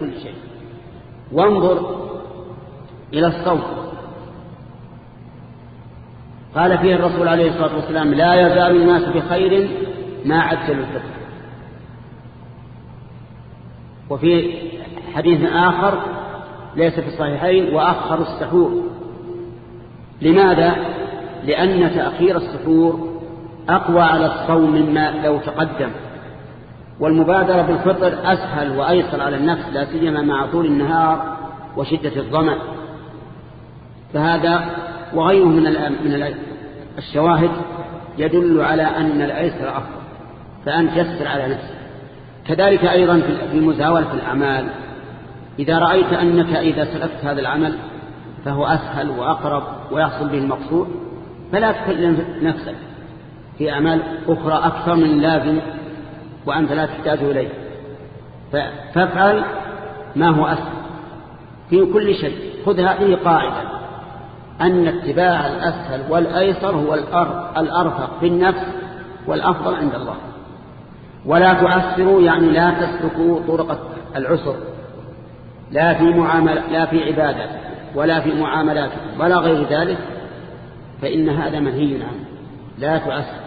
كل شيء. وانظر إلى الصوت. قال فيه الرسول عليه الصلاة والسلام لا يزال الناس بخير ما عجل الفطر وفي حديث آخر ليس في الصحيحين وأخر السحور. لماذا؟ لأن تأخير السحور أقوى على الصوم مما لو تقدم. والمبادرة بالفطر أسهل وأيسر على النفس لا سيما مع طول النهار وشدة الظمأ. فهذا وغيره من من الشواهد يدل على أن الأيسر أفضل فأنت يسر على نفسك. كذلك أيضا في مزاولة الأعمال. إذا رأيت أنك إذا سلكت هذا العمل فهو أسهل وأقرب ويحصل به المقصود فلا تكلم نفسك في أعمال أخرى أكثر من لازم وأنت لا تحتاج إليه. فافعل ما هو أسهل. في كل شيء. خذ هذه قاعدة. أن اتباع الأسهل والأيسر هو الأرفق في النفس والأفضل عند الله. ولا تعسروا يعني لا تسلكوا طرق العسر. لا في معاملة لا في عبادة ولا في معاملات ولا غير ذلك فإن هذا منهي عنه. لا تعسر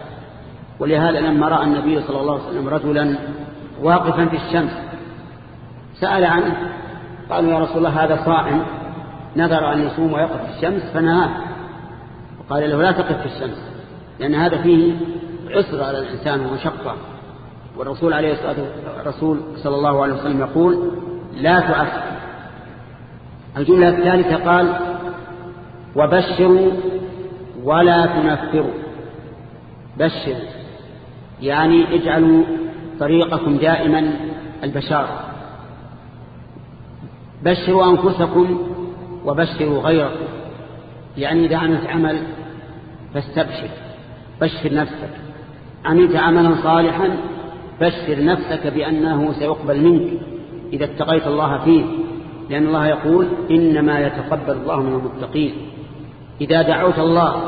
ولهذا لما رأى النبي صلى الله عليه وسلم رجلا واقفا في الشمس سأل عنه قالوا يا رسول الله هذا صائم نذر أن يصوم ويقف في الشمس فنهاه. وقال له لا تقف في الشمس لأن هذا فيه عسر على الإنسان ومشقة. والرسول عليه الصلاة الرسول صلى الله عليه وسلم يقول لا تعسر. الجملة الثالثة قال وبشروا ولا تنفروا. بشروا يعني اجعلوا طريقكم دائما البشارة. بشروا أنفسكم وبشروا غيركم. يعني إذا عملت عمل فاستبشر بشر نفسك. عملت عملا صالحا بشر نفسك بأنه سيقبل منك إذا اتقيت الله فيه. لأن الله يقول إنما يتقبل الله من المتقين. إذا دعوت الله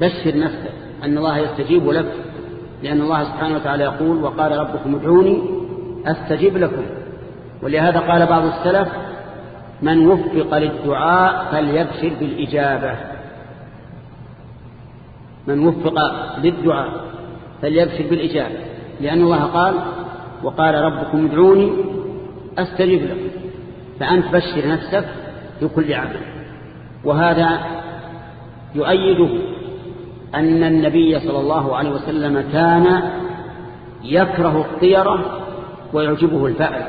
بشر نفسك أن الله يستجيب لك. لأن الله سبحانه وتعالى يقول وقال ربكم ادعوني أستجيب لكم. ولهذا قال بعض السلف من وفق للدعاء فليبشر بالإجابة. من وفق للدعاء فليبشر بالإجابة. لأن الله قال وقال ربكم ادعوني أستجيب لكم. فأنت بشر نفسك بكل عمل. وهذا يؤيده أن النبي صلى الله عليه وسلم كان يكره الطيرة ويعجبه الفأل.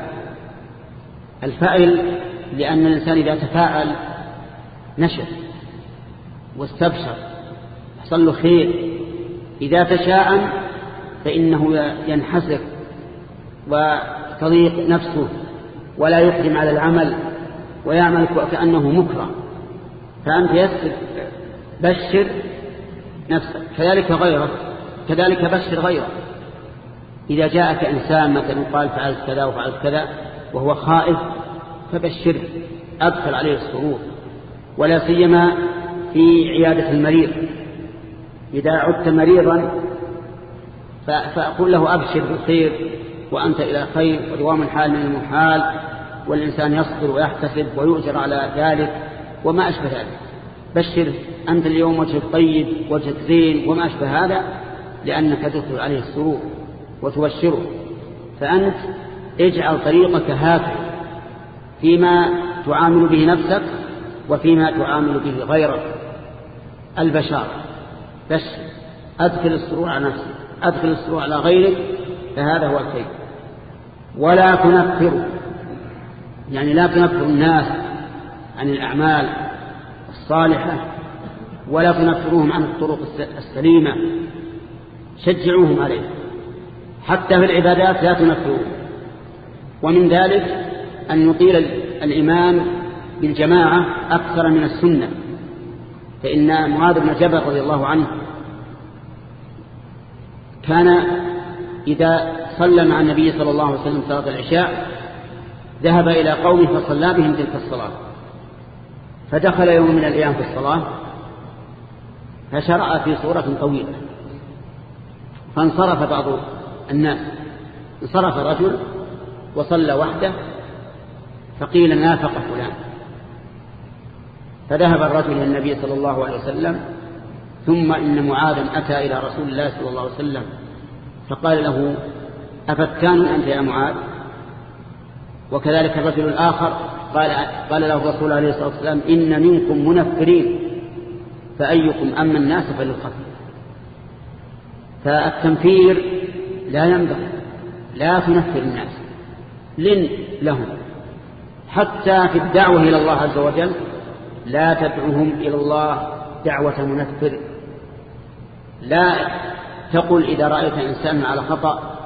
الفأل لأن الإنسان إذا تفاءل نشر واستبشر حصل له خير. إذا تشاءم فإنه ينحسر وتضيق نفسه ولا يقدم على العمل ويعمل كأنه مكره. فأنت يسر بشر نفسك. كذلك غيرك. كذلك بشر غيرك. إذا جاءك إنسان مثلا قال فعلت كذا وفعلت كذا وهو خائف فبشره. أدخل عليه السرور. ولا سيما في عيادة المريض. إذا عدت مريضا فأقول له أبشر بالخير وأنت إلى خير ودوام الحال من المحال والإنسان يصبر ويحتسب ويؤجر على ذلك وما أشبه ذلك. بشر أنت اليوم وجهك طيب وجهك زين وما أشبه هذا لأنك تدخل عليه السرور وتبشره. فأنت اجعل طريقك هكذا فيما تعامل به نفسك وفيما تعامل به غيرك. البشار بس أدخل السرور على نفسك أدخل السرور على غيرك فهذا هو الخير. ولا تنفر يعني لا تنفر الناس عن الأعمال الصالحة ولا تنفروهم عن الطرق السليمة. شجعوهم عليه. حتى في العبادات لا تنفروهم. ومن ذلك أن يطيل الإمام بالجماعة أكثر من السنة. فإن معاذ بن جبل رضي الله عنه كان إذا صلى مع النبي صلى الله عليه وسلم صلاة العشاء ذهب إلى قومه فصلى بهم تلك الصلاة. فدخل يوم من الأيام في الصلاة فشرع في صورة طويلة. فانصرف بعض الناس. انصرف رجل وصلى وحده فقيل نافق فلان. فذهب الرجل إلى النبي صلى الله عليه وسلم ثم إن معاذا أتى إلى رسول الله صلى الله عليه وسلم. فقال له أفتان أنت يا معاذ؟ وكذلك الرجل الآخر قال, قال له الرسول عليه الصلاة والسلام إن منكم منفرين. فأيكم أما الناس فليخفف فالتنفير لا ينبغي لا تنفر الناس لن لهم. حتى في الدعوة إلى الله عز وجل لا تدعوهم إلى الله دعوة منفر. لا تقل إذا رأيت إنسانا على خطأ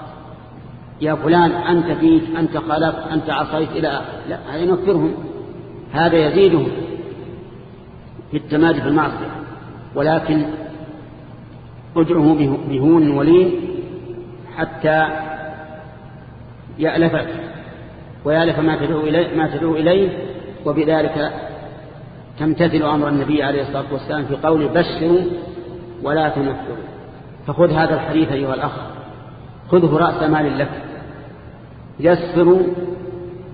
يا فلان أنت فيك أنت خالفت أنت عصيت إلى آخر. لا هذا ينفرهم هذا يزيدهم في التمادي في المعصية. ولكن ادعه بهون ولين حتى يألفك ويألف ما تدعو إليه, ما تدعو إليه وبذلك تمتثل أمر النبي عليه الصلاة والسلام في قول بشروا ولا تنفروا. فخذ هذا الحديث أيها الأخ. خذه رأس مال لك. يسروا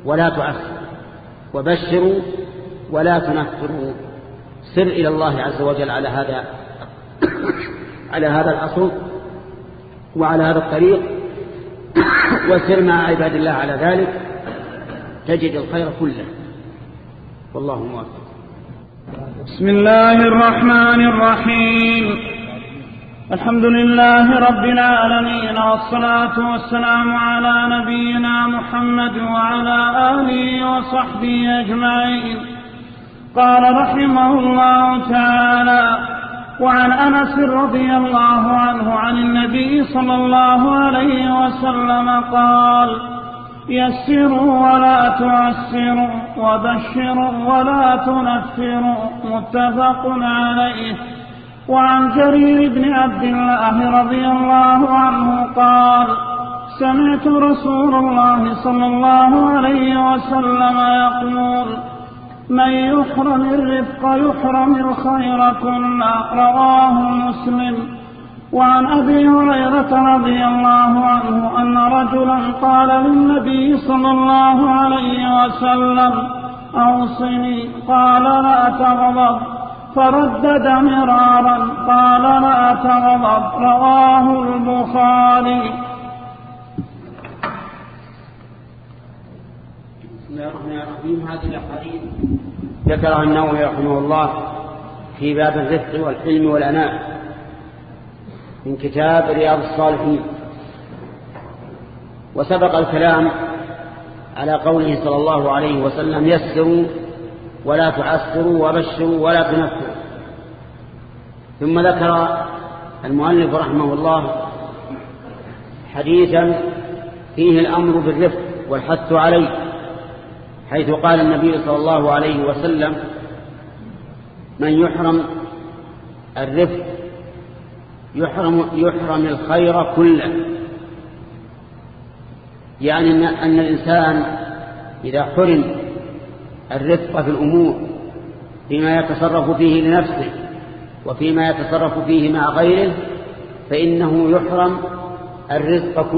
ولا تعسروا وبشروا ولا تنفروا. سر إلى الله عز وجل على هذا على هذا الأصل وعلى هذا الطريق وسر مع عباد الله على ذلك تجد الخير كله. والله موافق بسم الله الرحمن الرحيم. الحمد لله رب العالمين والصلاة والسلام على نبينا محمد وعلى آله وصحبه أجمعين. قال رحمه الله تعالى وعن أنس رضي الله عنه عن النبي صلى الله عليه وسلم قال يسروا ولا تعسروا وبشروا ولا تنفروا متفق عليه. وعن جرير بن عبد الله رضي الله عنه قال سمعت رسول الله صلى الله عليه وسلم يقول من يحرم الرفق يحرم الخير كله رواه مسلم. وعن أبي هريرة رضي الله عنه أن رجلا قال للنبي صلى الله عليه وسلم أوصني. قال لا تغضب فردد مرارا. قال لا تغضب رواه البخاري بسم الله الرحمن الرحيم هذه الأحاديث. ذكرها النووي رحمه الله في باب الرفق والحلم والأناء من كتاب رياض الصالحين. وسبق الكلام على قوله صلى الله عليه وسلم يسروا ولا تعسروا وبشروا ولا تنفروا. ثم ذكر المؤلف رحمه الله حديثا فيه الأمر بالرفق والحث عليه. حيث قال النبي صلى الله عليه وسلم من يحرم الرفق يحرم, يحرم الخير كله. يعني أن الإنسان إذا حرم الرفق في الأمور فيما يتصرف فيه لنفسه وفيما يتصرف فيه مع غيره فإنه يحرم الرزق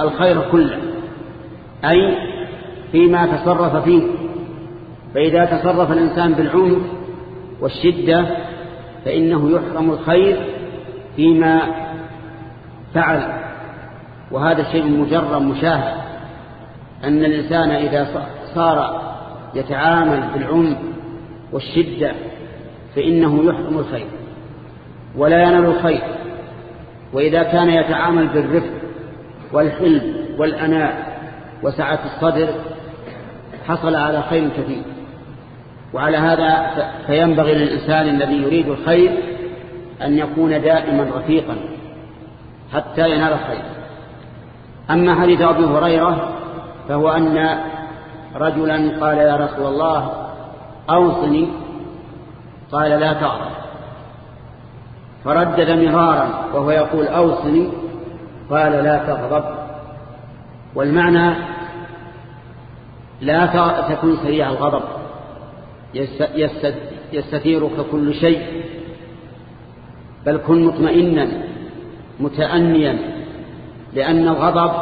الخير كله. أي فيما تصرف فيه. فإذا تصرف الإنسان بالعنف والشدة فإنه يحرم الخير فيما فعل. وهذا شيء مجرد مشاهد. أن الإنسان إذا صار يتعامل بالعنف والشدة فإنه يحرم الخير. ولا ينال الخير. وإذا كان يتعامل بالرفق والحلم والأناء وسعة الصدر حصل على خير كثير. وعلى هذا فينبغي للإنسان الذي يريد الخير أن يكون دائما رفيقا حتى ينال الخير. أما حديث أبي هريرة فهو أن رجلا قال يا رسول الله أوصني قال لا تعرف. فردد مرارا وهو يقول أوصني قال لا تغضب. والمعنى لا تكون سريع الغضب. يستثيرك كل شيء. بل كن مطمئنا متأنيا لأن الغضب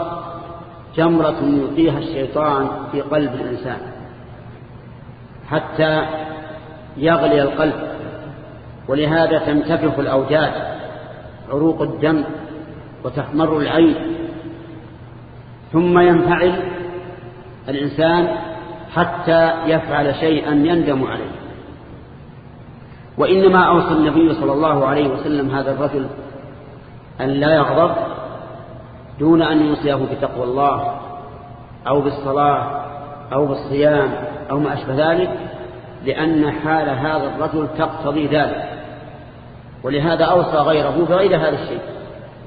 جمرة يلقيها الشيطان في قلب الإنسان. حتى يغلي القلب. ولهذا تنتفخ الأوجاج عروق الدم وتحمر العين. ثم ينفعل الإنسان حتى يفعل شيئا يندم عليه. وإنما أوصى النبي صلى الله عليه وسلم هذا الرجل أن لا يغضب دون أن يوصيه بتقوى الله أو بالصلاة أو بالصيام أو ما أشبه ذلك لأن حال هذا الرجل تقتضي ذلك. ولهذا أوصى غيره بغير هذا الشيء.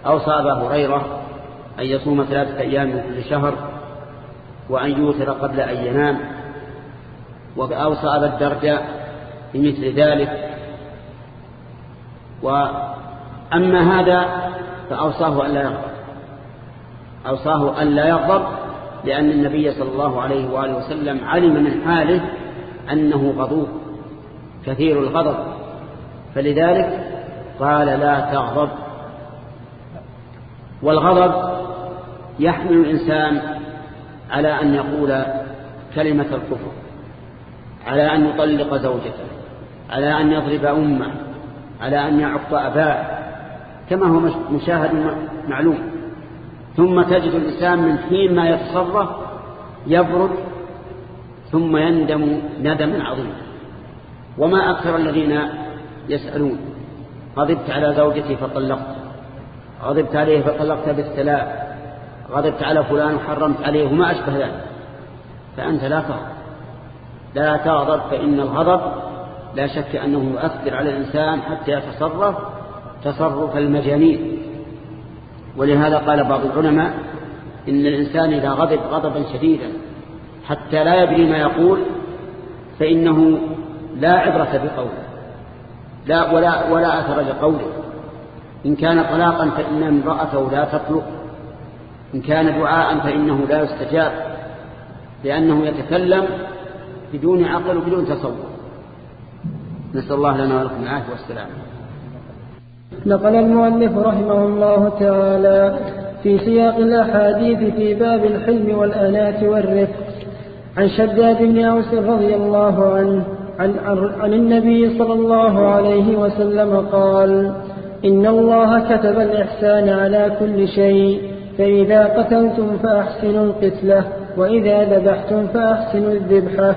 أوصى أبا هريرة أن يصوم ثلاثة أيام من كل شهر وأن يوتر قبل أن ينام وأوصى أبا الدرجاء بمثل ذلك. وأما هذا فأوصاه أن لا يغضب. أوصاه أن لا يغضب لأن النبي صلى الله عليه وآله وسلم علم من حاله أنه غضوب كثير الغضب. فلذلك قال لا تغضب. والغضب يحمل الإنسان على أن يقول كلمة الكفر على أن يطلق زوجته على أن يضرب أمه على أن يعق أباه كما هو مشاهد معلوم. ثم تجد الإنسان من حين ما يتصرف يبرد ثم يندم ندما عظيما. وما أكثر الذين يسألون غضبت على زوجتي فطلقت غضبت عليه فطلقت بالثلاث غضبت على فلان وحرمت عليه وما أشبه ذلك. فأنت لا تغضب. لا تغضب فإن الغضب لا شك أنه يؤثر على الإنسان حتى يتصرف تصرف المجانين. ولهذا قال بعض العلماء إن الإنسان إذا غضب غضبا شديدا حتى لا يدري ما يقول فإنه لا عبرة بقوله لا ولا ولا أثر لقوله. إن كان طلاقا فإن امرأته لا تطلق. إن كان دعاء فإنه لا يستجاب لأنه يتكلم بدون عقل وبدون تصور. نسأل الله لنا ولكم العافية والسلام. نقل المؤلف رحمه الله تعالى في سياق الأحاديث في باب الحلم والأناة والرفق عن شداد بن أوس رضي الله عنه عن, عن النبي صلى الله عليه وسلم قال إن الله كتب الإحسان على كل شيء فإذا قتلتم فأحسنوا القتلة وإذا ذبحتم فأحسنوا الذبحة.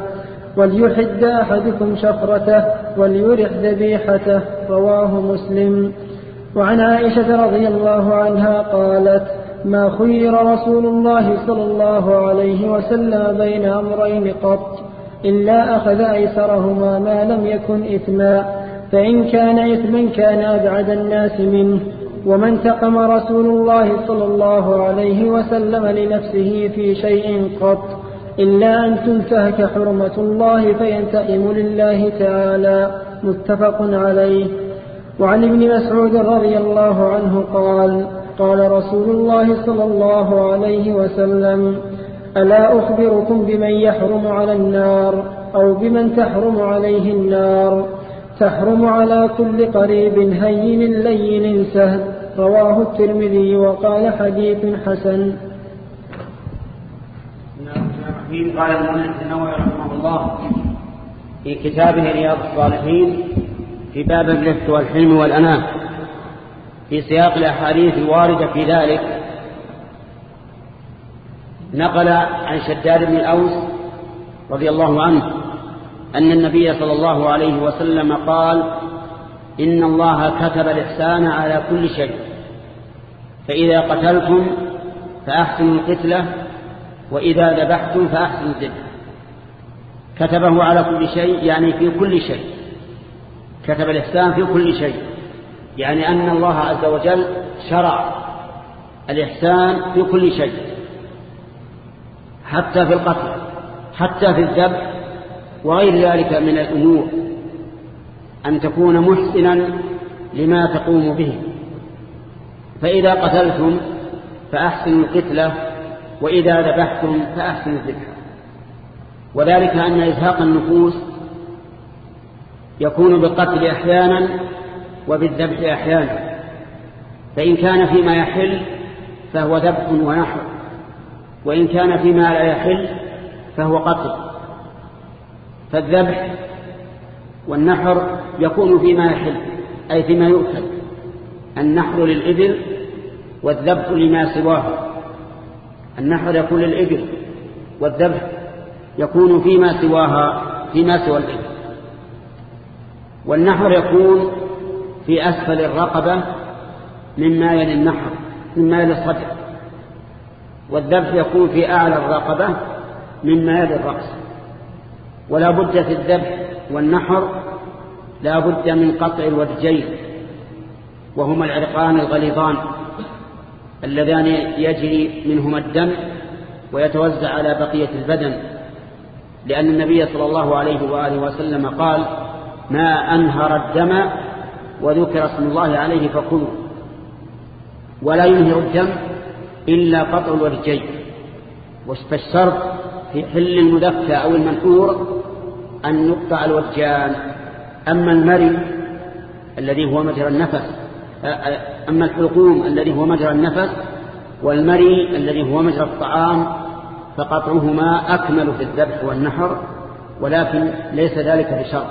وليحد أحدكم شفرته وليرح ذبيحته رواه مسلم. وعن عائشة رضي الله عنها قالت ما خير رسول الله صلى الله عليه وسلم بين أمرين قط إلا أخذ أيسرهما ما لم يكن إثما فإن كان إثما كان أبعد الناس منه. وما انتقم رسول الله صلى الله عليه وسلم لنفسه في شيء قط إلا أن تنتهك حرمة الله فينتقم لله تعالى متفق عليه. وعن ابن مسعود رضي الله عنه قال قال رسول الله صلى الله عليه وسلم ألا أخبركم بمن يحرم على النار أو بمن تحرم عليه النار؟ تحرم على كل قريب هين لين سهل. رواه الترمذي وقال حديث حسن. قال النووي رحمه الله في كتابه رياض الصالحين في باب الرفق والحلم والأنام. في سياق الأحاديث الواردة في ذلك نقل عن شداد بن الأوس رضي الله عنه أن النبي صلى الله عليه وسلم قال إن الله كتب الإحسان على كل شيء فإذا قتلتم فأحسنوا القتلة وإذا ذبحتم فأحسنوا الذبح. كتبه على كل شيء يعني في كل شيء. كتب الإحسان في كل شيء يعني أن الله عز وجل شرع الإحسان في كل شيء حتى في القتل حتى في الذبح وغير ذلك من الأمور أن تكون محسنا لما تقوم به. فإذا قتلتم فأحسنوا القتلة وإذا ذبحتم فأحسنوا الذبح. وذلك أن إزهاق النفوس يكون بالقتل أحيانا وبالذبح أحيانا. فإن كان فيما يحل فهو ذبح ونحر وإن كان فيما لا يحل فهو قتل. فالذبح والنحر يكون فيما يحل أي فيما يؤكل. النحر للإبل والذبح لما سواه. النحر يكون للإبل والذبح يكون فيما سواها فيما سوى الإبل. والنحر يكون في أسفل الرقبة مما يلي النحر مما يلي الصدر. والذبح يكون في أعلى الرقبة مما يلي الرأس. ولا بد في الذبح والنحر لا بد من قطع الوجهين وهما العرقان الغليظان اللذان يجري منهما الدم ويتوزع على بقية البدن لأن النبي صلى الله عليه وآله وسلم قال ما أنهر الدم وذكر اسم الله عليه فكلوا ولا ينهر الدم إلا قطع الورجين فالشرط في حل المذكى أو المنحور أن يقطع الوجان. أما المري الذي هو مجرى النفس أما الحلقوم الذي هو مجرى النفس والمري الذي هو مجرى الطعام فقطعهما أكمل في الذبح والنحر ولكن ليس ذلك بشرط.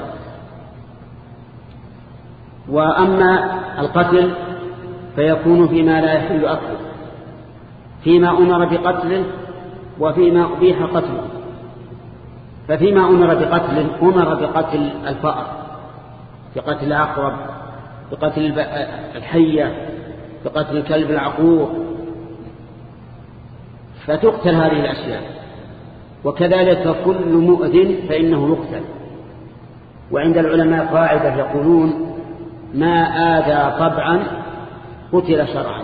وأما القتل فيكون فيما لا يحل أكله فيما أمر بقتله وفيما أبيح قتله ففيما أمر بقتله أمر بقتل الفأر بقتل العقرب بقتل الحية بقتل الكلب العقور. فتقتل هذه الأشياء. وكذلك كل مؤذن فإنه يقتل. وعند العلماء قاعدة يقولون ما آذى طبعا قتل شرعا.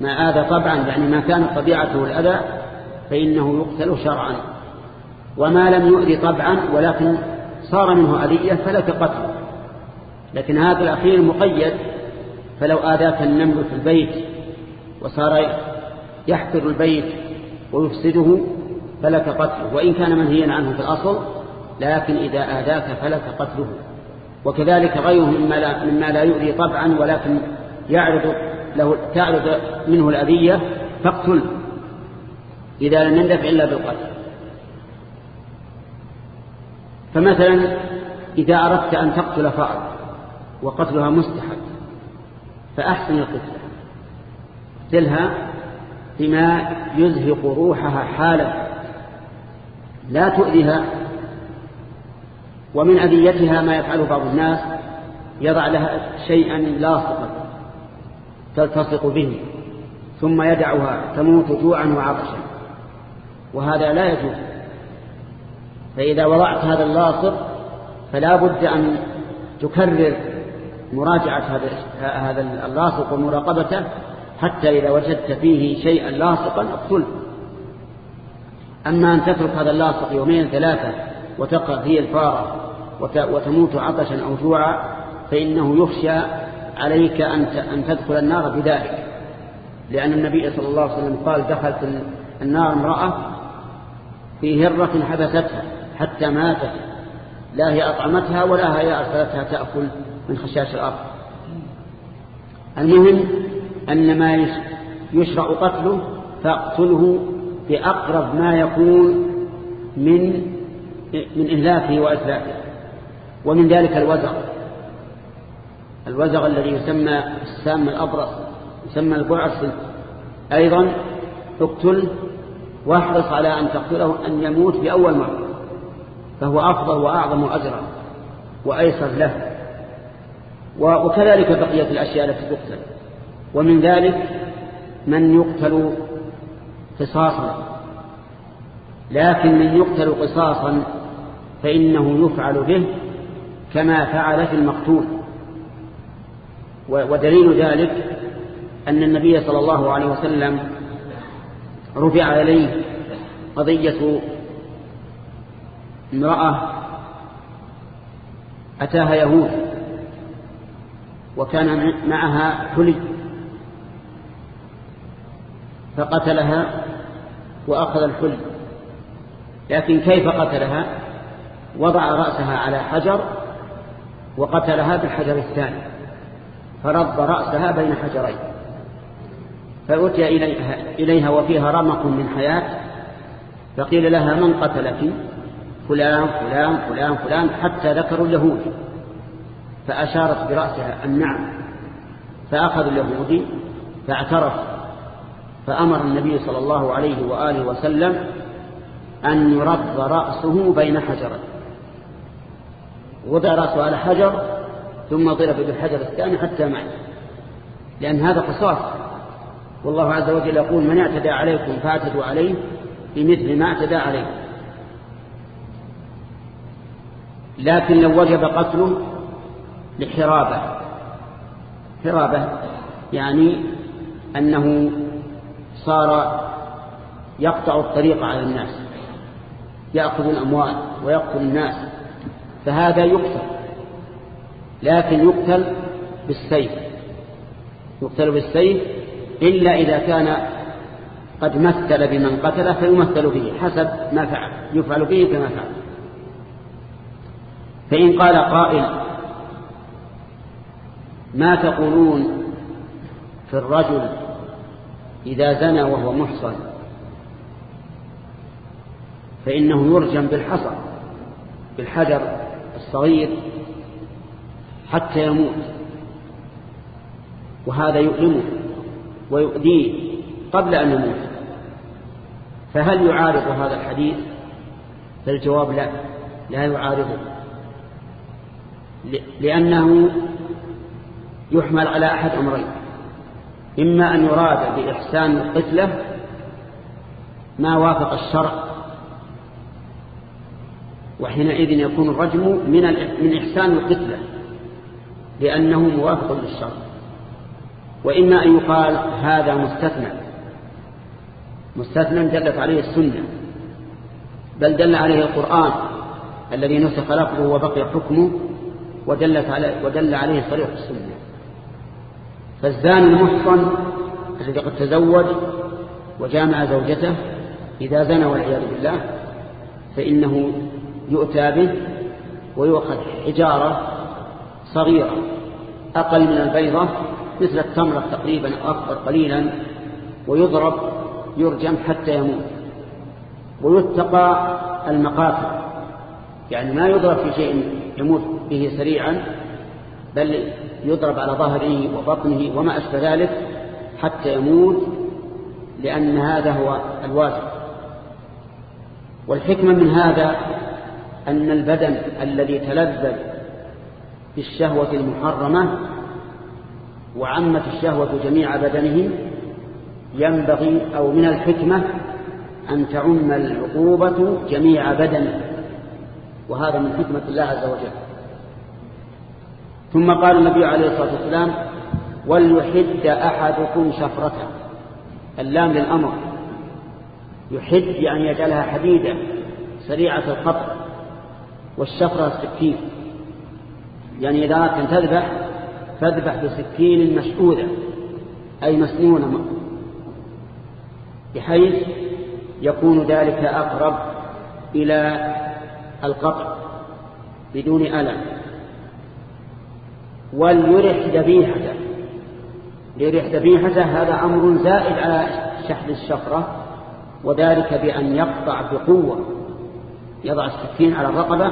ما آذى طبعا يعني ما كانت طبيعته الأذى فإنه يقتل شرعا. وما لم يؤذي طبعا ولكن صار منه أذية فلك قتل. لكن هذا الأخير مقيد. فلو آذاك النمل في البيت وصار يحفر البيت ويفسده فلك قتله. وإن كان منهيا عنه في الأصل لكن إذا آذاك فلك قتله. وكذلك غيره مما لا, مما لا يؤذي طبعا ولكن يعرض له تعرض منه الأذية فاقتل إذا لم يندفع إلا بالقتل. فمثلا إذا أردت أن تقتل فأر وقتلها مستحب فأحسن القتلة اقتلها بما يزهق روحها حالا لا تؤذيها ومن أذيتها ما يفعل بعض الناس يضع لها شيئا لاصقا تلتصق به ثم يدعها تموت جوعا وعطشا. وهذا لا يجوز. فإذا وضعت هذا اللاصق فلا بد أن تكرر مراجعة هذا اللاصق ومراقبته حتى إذا وجدت فيه شيئا لاصقا أقتله. أما أن تترك هذا اللاصق يومين ثلاثة وتقع فيه الفارة وتموت عطشا أو جوعا فإنه يخشى عليك أن تدخل النار بذلك. لأن النبي صلى الله عليه وسلم قال دخلت النار امرأة في هرة حبستها حتى ماتت. لا هي أطعمتها ولا هي أرسلتها تأكل من خشاش الأرض. المهم أن ما يشرع قتله فاقتله بأقرب ما يكون من من إهلاكه وإثلاثه ومن ذلك الوزغ. الوزغ الذي يسمى السام الأبرص يسمى البعص أيضا اقتل واحرص على أن تقتله أن يموت بأول مرة فهو أفضل وأعظم أجرا وأيسر له. وكذلك بقية الأشياء التي تقتل. ومن ذلك من يقتل قصاصا. لكن من يقتل قصاصا فإنه يفعل به كما فعل في المقتول. ودليل ذلك أن النبي صلى الله عليه وسلم رفع إليه قضية امرأة أتاها يهود وكان معها حلي فقتلها وأخذ الحلي. لكن كيف قتلها؟ وضع رأسها على حجر وقتلها بالحجر الثاني فرض رأسها بين حجرين. فأتي إليها, إليها وفيها رمق من حياة فقيل لها من قتلك؟ فلان فلان فلان فلان حتى ذكروا اليهود. فأشارت برأسها النعم فأخذ اليهودي فاعترف فأمر النبي صلى الله عليه وآله وسلم أن يرد رأسه بين حجرين. وضع رأسه على حجر ثم ضرب بالحجر الثاني حتى مات. لأن هذا قصاص والله عز وجل يقول من اعتدى عليكم فاعتدوا عليه بمثل ما اعتدى عليه. لكن لو وجب قتله لحرابة. حرابة يعني أنه صار يقطع الطريق على الناس يأخذ الأموال ويقتل الناس فهذا يقتل لكن يقتل بالسيف يقتل بالسيف إلا إذا كان قد مثل بمن قتل فيمثل به حسب ما فعل يفعل به كما فعل. فإن قال قائل ما تقولون في الرجل إذا زنى وهو محصن؟ فإنه يرجم بالحصى بالحجر الصغير حتى يموت وهذا يؤلمه. ويؤذيه قبل أن يموت. فهل يعارض هذا الحديث؟ فالجواب لا لا يعارضه. لأنه يحمل على أحد أمرين. إما أن يراد بإحسان القتلة ما وافق الشرع وحينئذ يكون الرجم من من إحسان القتلة لأنه موافق للشرع. وإما أن يقال هذا مستثنى. مستثنى دلت عليه السنة بل دل عليه القرآن الذي نسخ لفظه وبقي حكمه ودلت عليه ودل عليه صريح السنة. فالزاني المحصن الذي قد تزوج وجامع زوجته إذا زنى والعياذ بالله فإنه يؤتى به ويؤخذ حجارة صغيرة أقل من البيضة مثل التمرة تقريبا أو أكبر قليلا ويضرب يرجم حتى يموت. ويتقى المقاتل. يعني ما يضرب في شيء يموت به سريعا بل يضرب على ظهره وبطنه وما أشبه ذلك حتى يموت لأن هذا هو الواجب. والحكمة من هذا أن البدن الذي تلذذ بالشهوة المحرمة وعمت الشهوة جميع بدنه ينبغي أو من الحكمة أن تعم العقوبة جميع بدنه. وهذا من حكمة الله عز وجل. ثم قال النبي عليه الصلاة والسلام وليحد أحدكم شفرته. اللام للأمر. يحد يعني يجعلها حديدة سريعة القطع والشفرة السكين يعني إذا أردت أن تذبح فاذبح بسكين مشهودة أي مسنونة بحيث يكون ذلك أقرب إلى القطع بدون ألم. وليرح ذبيحته. ليرح ذبيحته هذا أمر زائد على شحذ الشفرة وذلك بأن يقطع بقوة. يضع السكين على الرقبة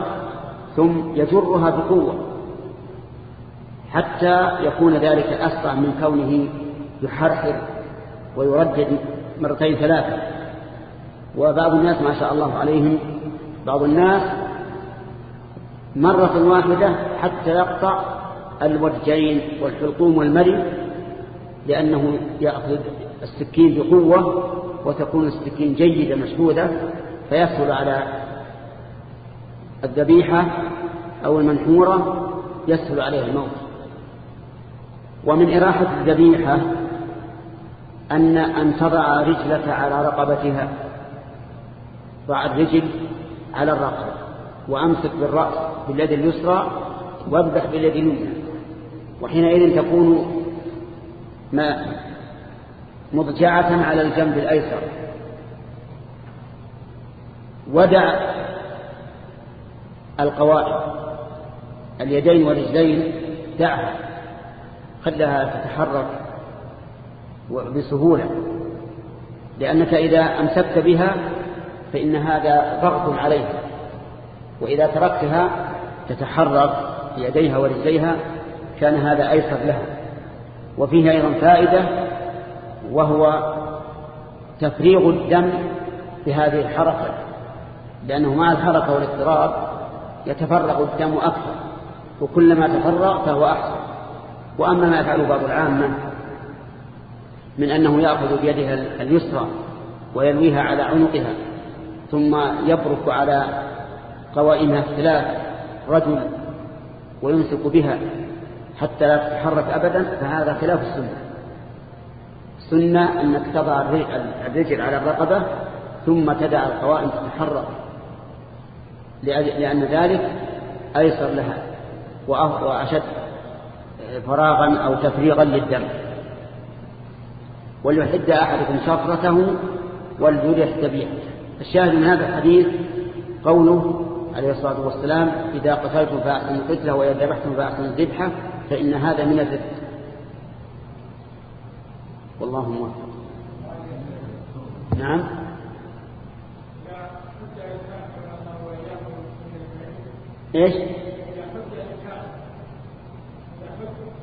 ثم يجرها بقوة. حتى يكون ذلك أسرع من كونه يحرحر ويردد مرتين ثلاثة. وبعض الناس ما شاء الله عليهم بعض الناس مرة واحدة حتى يقطع الودجين والحلقوم والمري لأنه يأخذ السكين بقوة وتكون السكين جيدة مشحوذة فيسهل على الذبيحة أو المنحورة يسهل عليه الموت. ومن إراحة الذبيحة أن أن تضع رجلك على رقبتها ضع الرجل على الرقبة وأمسك بالرأس باليد اليسرى واذبح باليد اليمنى وحينئذ تكون ما مضجعة على الجنب الأيسر ودع القوائم اليدين والرجلين دعها خلها تتحرك بسهولة لأنك إذا أمسكت بها فإن هذا ضغط عليها وإذا تركتها تتحرك بيديها ورجليها كان هذا أيسر لها. وفيه أيضا فائدة وهو تفريغ الدم بهذه الحركة لأنه مع الحركة والاضطراب يتفرغ الدم أكثر وكلما تفرغ فهو أحسن. وأما ما يفعله بعض العامة من أنه يأخذ بيدها اليسرى ويلويها على عنقها ثم يبرك على قوائمها الثلاث رجل ويمسك بها حتى لا تتحرك أبدا فهذا خلاف السنة. السنة أنك تضع الرجل على الرقبة ثم تدع القوائم تتحرك لأن ذلك أيسر لها وأشد. فراغا أو تفريغا للدم. وليحد أحدكم شفرته وليريح تبيعه الشاهد من هذا الحديث قوله عليه الصلاة والسلام إذا قتلتم فأحسن القتلة وإذا ذبحتم فأحسن الذبحة فإن هذا من الرد والله موفق. نعم. إيش؟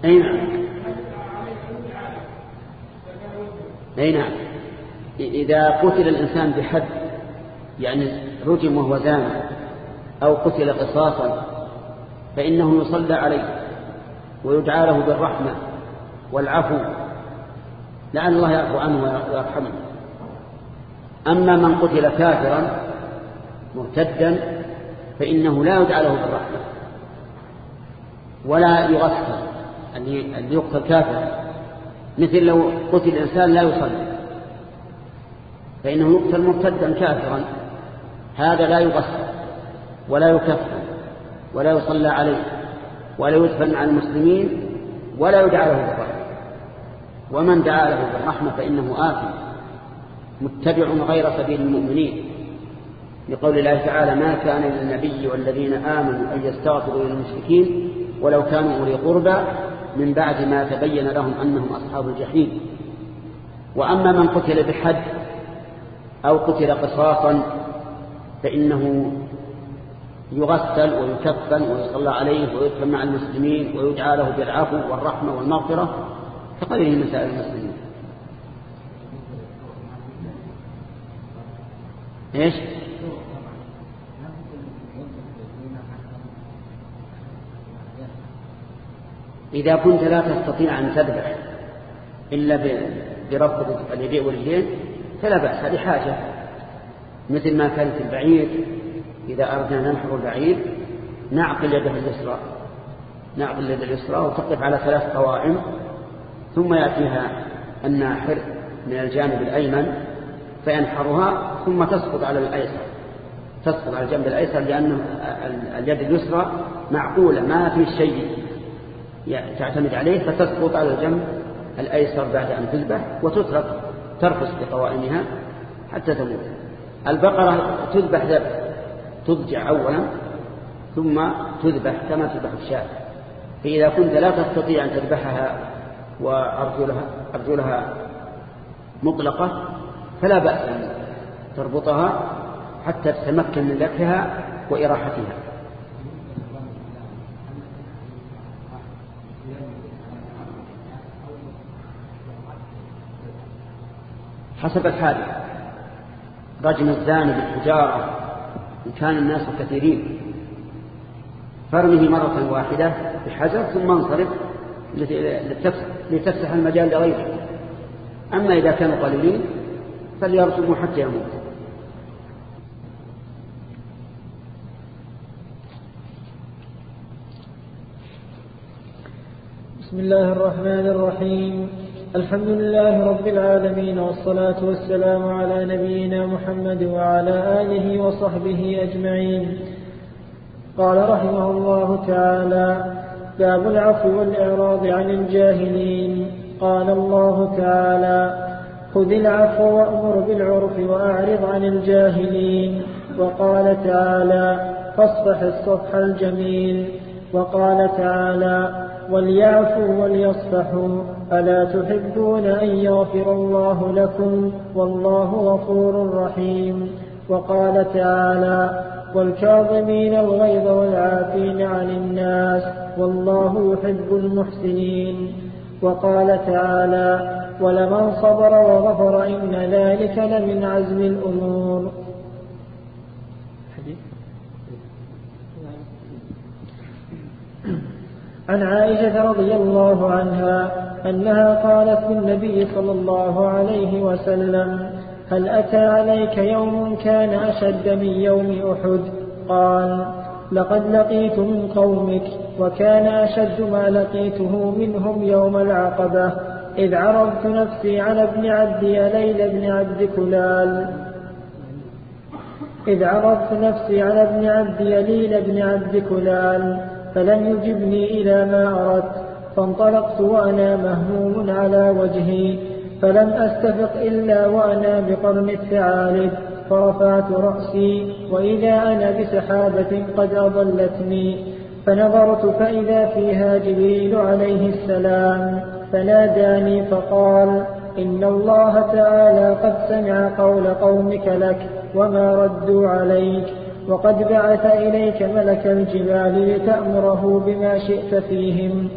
أي نعم. أي نعم. إذا قتل الإنسان بحد يعني رجم وهو زان أو قتل قصاصا فإنه يصلى عليه ويدعى له بالرحمة والعفو لعل الله يعفو عنه ويرحمه. أما من قتل كافرا مرتدا فإنه لا يدعى له بالرحمة ولا يغسل اللي يقتل كافر مثل لو قتل إنسان لا يصلي. فإنه يقتل مرتدا كافرا. هذا لا يغسل ولا يكفر ولا يصلى عليه ولا يدفن عن المسلمين ولا يدعى له بالرحمة ومن دعا له بالرحمة فإنه آثم. متبع غير سبيل المؤمنين. لقول الله تعالى ما كان للنبي والذين آمنوا أن يستغفروا للمشركين ولو كانوا أولي قربى من بعد ما تبين لهم أنهم أصحاب الجحيم. وأما من قتل بحد أو قتل قصاصا فإنه يغسل ويكفن ويصلى عليه ويدفن مع المسلمين ويدعى له بالعفو والرحمة والمغفرة كغيره مسائل المسلمين. إيش؟ إذا كنت لا تستطيع أن تذبح إلا برفض اليدين والرجلين فلا بأس هذه حاجة. مثل ما كانت البعير إذا أردنا ننحر البعير نعقل يده اليسرى نعقل يد اليسرى وتقف على ثلاث قوائم ثم يأتيها الناحر من الجانب الأيمن فينحرها ثم تسقط على الأيسر. تسقط على الجنب الأيسر لأن اليد اليسرى معقولة ما في شيء. تعتمد عليه فتسقط على الجنب الأيسر بعد أن تذبح وتترك ترقص بقوائمها حتى تموت. البقرة تذبح ذبح تضجع أولا ثم تذبح كما تذبح الشاة. فإذا كنت لا تستطيع أن تذبحها وأرجلها أرجلها مطلقة فلا بأس أن تربطها حتى تتمكن من ذبحها وإراحتها. حسب الحادث رجم الزاني بالحجارة إن كان الناس كثيرين. فرمه مرة واحدة بحجر ثم انصرف لتفسح المجال لغيره. أما إذا كانوا قليلين فليرسموا حتى يموت. بسم الله الرحمن الرحيم. الحمد لله رب العالمين والصلاة والسلام على نبينا محمد وعلى آله وصحبه أجمعين. قال رحمه الله تعالى باب العفو والإعراض عن الجاهلين. قال الله تعالى خذ العفو وأمر بالعرف وأعرض عن الجاهلين. وقال تعالى فاصفح الصفح الجميل. وقال تعالى وليعفوا وليصفحوا ألا تحبون أن يغفر الله لكم والله غفور رحيم وقال تعالى والكاظمين الغيظ والعافين عن الناس والله يحب المحسنين وقال تعالى ولمن صبر وغفر إن ذلك لمن عزم الأمور عن عائشة رضي الله عنها أنها قالت للنبي صلى الله عليه وسلم هل أتى عليك يوم كان أشد من يوم أحد؟ قال لقد لقيت من قومك وكان أشد ما لقيته منهم يوم العقبة إذ عرضت نفسي على ابن عبد ليل بن عبد كلال. إذ عرضت نفسي على ابن عبد يليل بن عبد كلال. فلم يجبني إلى ما أردت. فانطلقت وأنا مهموم على وجهي. فلم أستفق إلا وأنا بقرن الثعالب فرفعت رأسي. وإذا أنا بسحابة قد أضلتني. فنظرت فإذا فيها جبريل عليه السلام. فناداني فقال إن الله تعالى قد سمع قول قومك لك وما ردوا عليك. وقد بعث إليك ملك الجبال لتأمره بما شئت فيهم.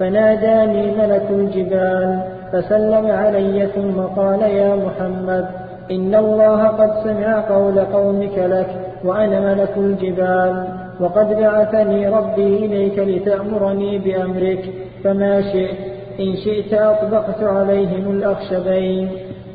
فناداني ملك الجبال فسلم علي ثم قال يا محمد إن الله قد سمع قول قومك لك وأنا ملك الجبال. وقد بعثني ربي إليك لتأمرني بأمرك فما شئت إن شئت أطبقت عليهم الأخشبين.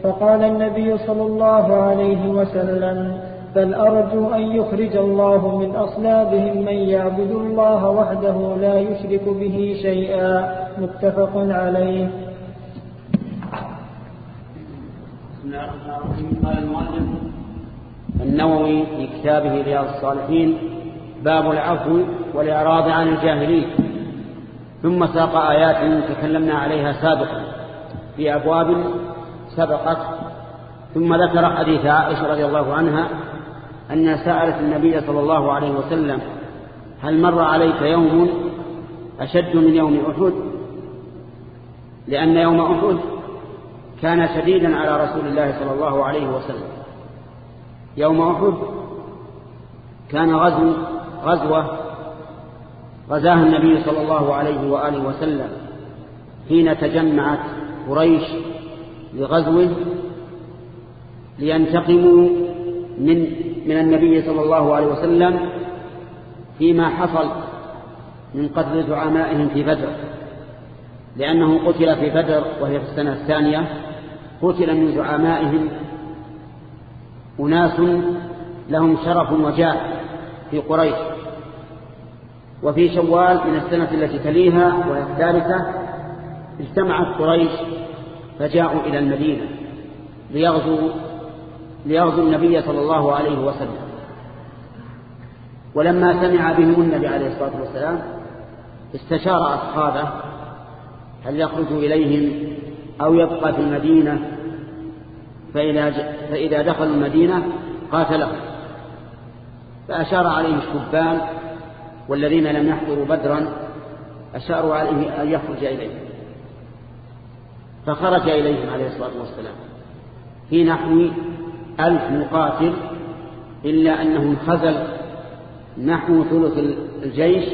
فقال النبي صلى الله عليه وسلم بل أرجو أن يخرج الله من أصلابهم من يعبد الله وحده لا يشرك به شيئا. متفق عليه. قال المؤلف النووي في كتابه رياض الصالحين باب العفو والإعراض عن الجاهلين. ثم ساق آيات تكلمنا عليها سابقا في أبواب سبقت. ثم ذكر حديث عائشة رضي الله عنها أن سألت النبي صلى الله عليه وسلم هل مر عليك يوم أشد من يوم أحد؟ لأن يوم أحد كان شديدا على رسول الله صلى الله عليه وسلم. يوم أحد كان غزو غزوة غزاها النبي صلى الله عليه وآله وسلم حين تجمعت قريش لغزوه لينتقموا من من النبي صلى الله عليه وسلم فيما حصل من قتل زعمائهم في بدر. لأنه قتل في بدر وهي في السنة الثانية قتل من زعمائهم أناس لهم شرف وجاه في قريش. وفي شوال من السنة التي تليها وهي الثالثة اجتمعت قريش فجاءوا إلى المدينة ليغزوا ليغزوا النبي صلى الله عليه وسلم. ولما سمع بهم النبي عليه الصلاة والسلام استشار أصحابه هل يخرج إليهم أو يبقى في المدينة؟ فإذا, فإذا دخلوا المدينة قاتلهم. فأشار عليه الشبان والذين لم يحضروا بدرا أشاروا عليه أن يخرج إليهم. فخرج إليهم عليه الصلاة والسلام. في نحو ألف مقاتل إلا أنهم خزل نحو ثلث الجيش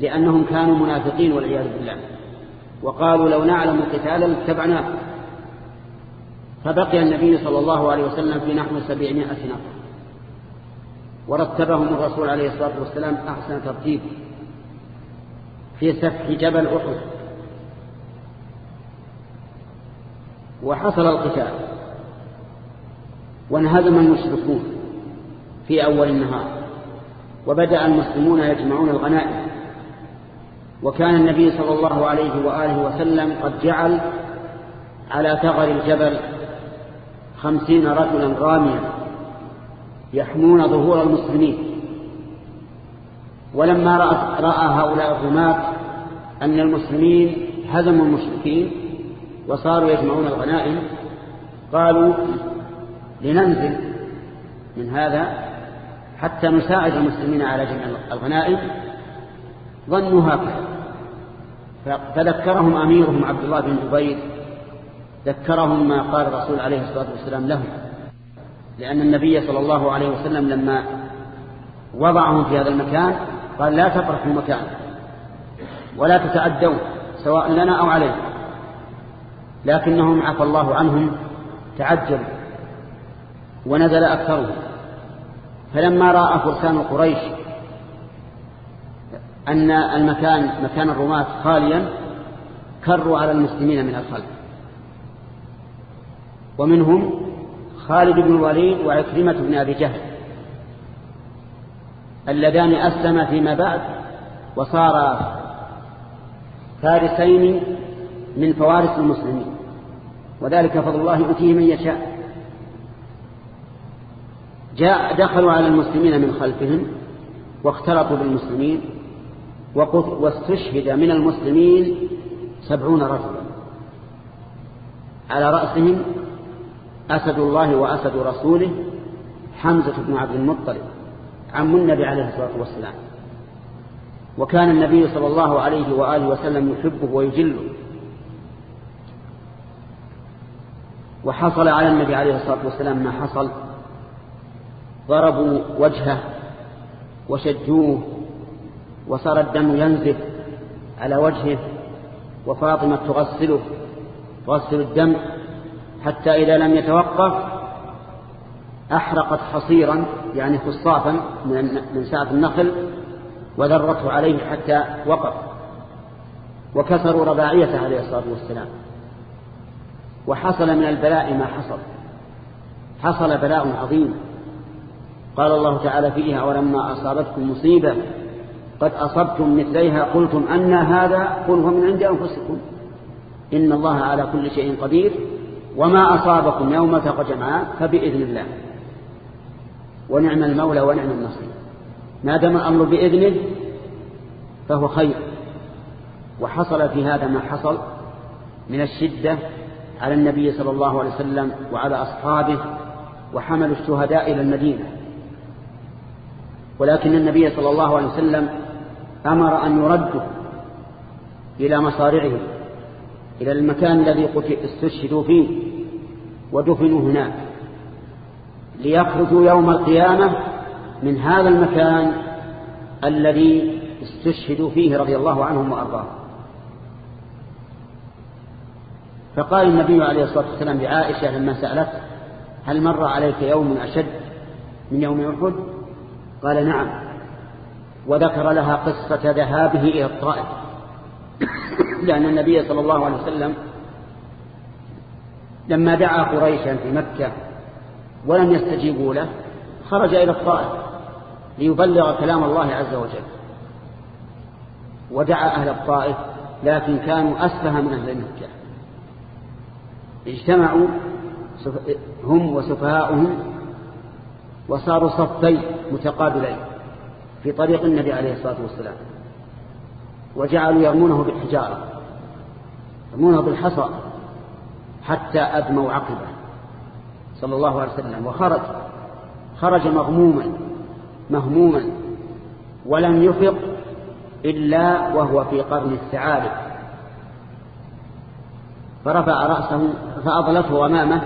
لأنهم كانوا منافقين والعياذ بالله. وقالوا لو نعلم قتالا لاتبعناه. فبقي النبي صلى الله عليه وسلم في نحو سبعمائة نفر ورتبهم الرسول عليه الصلاة والسلام أحسن ترتيب في سفح جبل أحد. وحصل القتال. وانهزم المشركون في أول النهار. وبدأ المسلمون يجمعون الغنائم. وكان النبي صلى الله عليه وآله وسلم قد جعل على ثغر الجبل خمسين رجلا راميا يحمون ظهور المسلمين. ولما رأى هؤلاء الرماة أن المسلمين هزموا المشركين وصاروا يجمعون الغنائم قالوا لننزل من هذا حتى نساعد المسلمين على جمع الغنائم ظنوا هكذا فذكرهم أميرهم عبد الله بن جبير ذكرهم ما قال الرسول عليه الصلاة والسلام لهم لأن النبي صلى الله عليه وسلم لما وضعهم في هذا المكان قال لا تطرحوا مكان ولا تتعدوا سواء لنا أو علينا لكنهم عفى الله عنهم تعجلوا. ونزل أكثرهم فلما رأى فرسان قريش أن المكان مكان الرماة خاليا كروا على المسلمين من الخلف. ومنهم خالد بن الوليد وعكرمة بن أبي جهل اللذان أسلم فيما بعد وصارا فارسين من فوارس المسلمين. وذلك فضل الله يؤتيه من يشاء. جاء دخلوا على المسلمين من خلفهم واختلطوا بالمسلمين واستشهد من المسلمين سبعون رجلا. على رأسهم أسد الله وأسد رسوله حمزة بن عبد المطلب عم النبي عليه الصلاة والسلام. وكان النبي صلى الله عليه وآله وسلم يحبه ويجله. وحصل على النبي عليه الصلاة والسلام ما حصل. ضربوا وجهه وشجوه وصار الدم ينزف على وجهه وفاطمة تغسله تغسل الدم حتى إذا لم يتوقف أحرقت حصيرا يعني خصافا من ساعة النخل وذرته عليه حتى وقف. وكسروا رباعيته عليه الصلاة والسلام. وحصل من البلاء ما حصل. حصل بلاء عظيم. قال الله تعالى فيها ولما أصابتكم مصيبة قد أصبتم مثليها قلتم أن هذا قل هو من عند أنفسكم. إن الله على كل شيء قدير. وما أصابكم يوم تقى جمعاء فبإذن الله. ونعم المولى ونعم النصير. ما دام الأمر بإذنه فهو خير. وحصل في هذا ما حصل من الشدة على النبي صلى الله عليه وسلم وعلى أصحابه وحملوا الشهداء إلى المدينة. ولكن النبي صلى الله عليه وسلم أمر أن يردوا إلى مصارعهم إلى المكان الذي استشهدوا فيه ودفنوا هناك ليخرجوا يوم القيامة من هذا المكان الذي استشهدوا فيه رضي الله عنهم وأرضاهم. فقال النبي عليه الصلاة والسلام لعائشة لما سألت هل مر عليك يوم أشد من يوم أحد؟ قال نعم. وذكر لها قصة ذهابه إلى الطائف. لأن النبي صلى الله عليه وسلم لما دعا قريشا في مكة ولم يستجيبوا له خرج إلى الطائف ليبلغ كلام الله عز وجل. ودعا أهل الطائف لكن كانوا أسفه من أهل مكة. اجتمعوا هم وسفهاؤهم وصاروا صفين متقابلين في طريق النبي عليه الصلاة والسلام. وجعلوا يرمونه بالحجارة يرمونه بالحصى حتى أدموا عقبه صلى الله عليه وسلم. وخرج خرج مغموما مهموما ولم يفق إلا وهو في قرن الثعالب. فرفع رأسه فأضلته غمامة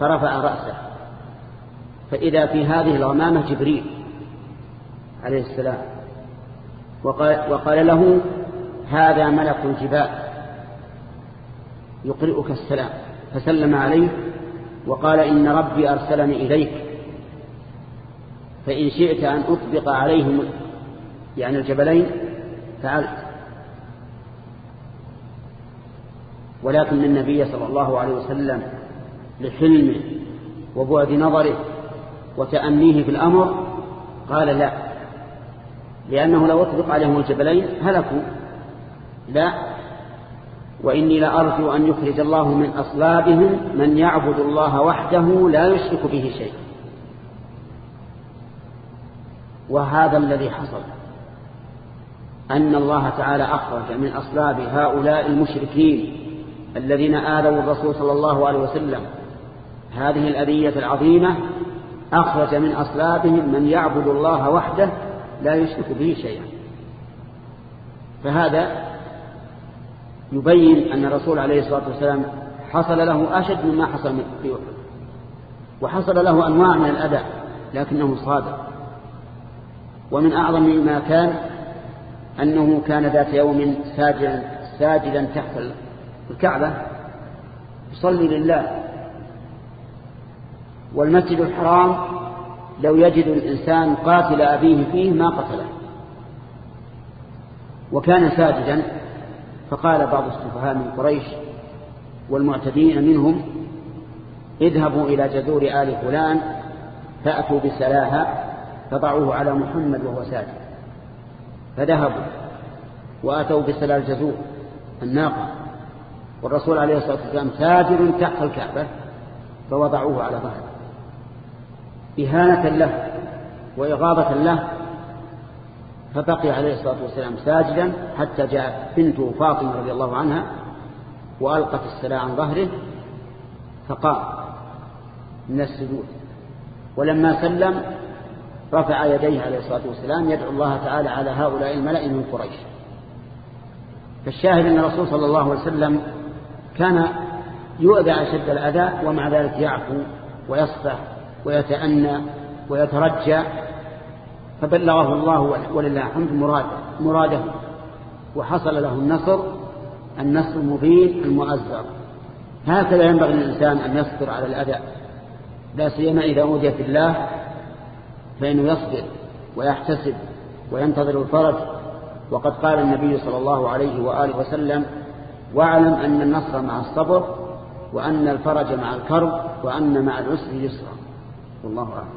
فرفع رأسه. فإذا في هذه الغمامة جبريل عليه السلام. وقال, وقال له هذا ملك الجبال يقرئك السلام. فسلم عليه وقال إن ربي أرسلني إليك فإن شئت أن أطبق عليهم يعني الجبلين فعلت. ولكن النبي صلى الله عليه وسلم لحلمه وبعد نظره وتأنيه في الأمر؟ قال لا. لأنه لو اطبق عليهم الجبلين هلكوا. لا. وإني لأرجو أن يخرج الله من أصلابهم من يعبد الله وحده لا يشرك به شيء. وهذا الذي حصل. أن الله تعالى أخرج من أصلاب هؤلاء المشركين الذين آذوا الرسول صلى الله عليه وسلم. هذه الأذية العظيمة أخرج من أصلابهم من يعبد الله وحده لا يشرك به شيئا. فهذا يبين أن الرسول عليه الصلاة والسلام حصل له أشد مما حصل في وحصل له أنواع من الأذى لكنه صادق. ومن أعظم ما كان أنه كان ذات يوم ساجدا, ساجدا تحت الكعبة يصلي لله. والمسجد الحرام لو يجد الإنسان قاتل أبيه فيه ما قتله. وكان ساجدا فقال بعض السفهاء من قريش والمعتدين منهم اذهبوا إلى جذور آل فلان فأتوا بسلاها فضعوه على محمد وهو ساجد. فذهبوا وأتوا بسلا الجذور الناقة. والرسول عليه الصلاة والسلام ساجد تحت الكعبة فوضعوه على ظهره. إهانة له وإغاظة له فبقي عليه الصلاة والسلام ساجدا حتى جاءت بنته فاطمة رضي الله عنها وألقت السلاء عن ظهره فقام من السجود. ولما سلم رفع يديه عليه الصلاة والسلام يدعو الله تعالى على هؤلاء الملأ من قريش. فالشاهد أن الرسول صلى الله عليه وسلم كان يؤذى أشد الأذى ومع ذلك يعفو ويصفح ويتأنى ويترجى فبلغه الله ولله الحمد مراده, مراده وحصل له النصر النصر المبين المؤزر. هكذا ينبغي للإنسان أن يصبر على الأذى لا سيما إذا أوذي في الله فإنه يصبر ويحتسب وينتظر الفرج. وقد قال النبي صلى الله عليه وآله وسلم واعلم أن النصر مع الصبر وأن الفرج مع الكرب وأن مع العسر يسرا. والله أعلم.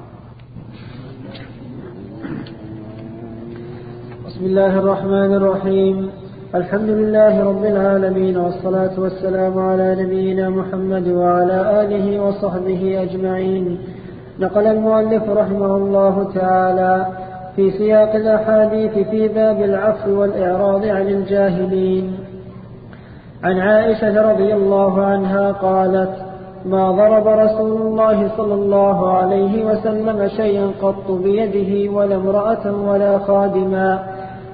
بسم الله الرحمن الرحيم. الحمد لله رب العالمين والصلاة والسلام على نبينا محمد وعلى آله وصحبه أجمعين. نقل المؤلف رحمه الله تعالى في سياق الأحاديث في باب العفو والإعراض عن الجاهلين. عن عائشة رضي الله عنها قالت ما ضرب رسول الله صلى الله عليه وسلم شيئا قط بيده ولا امرأة ولا خادما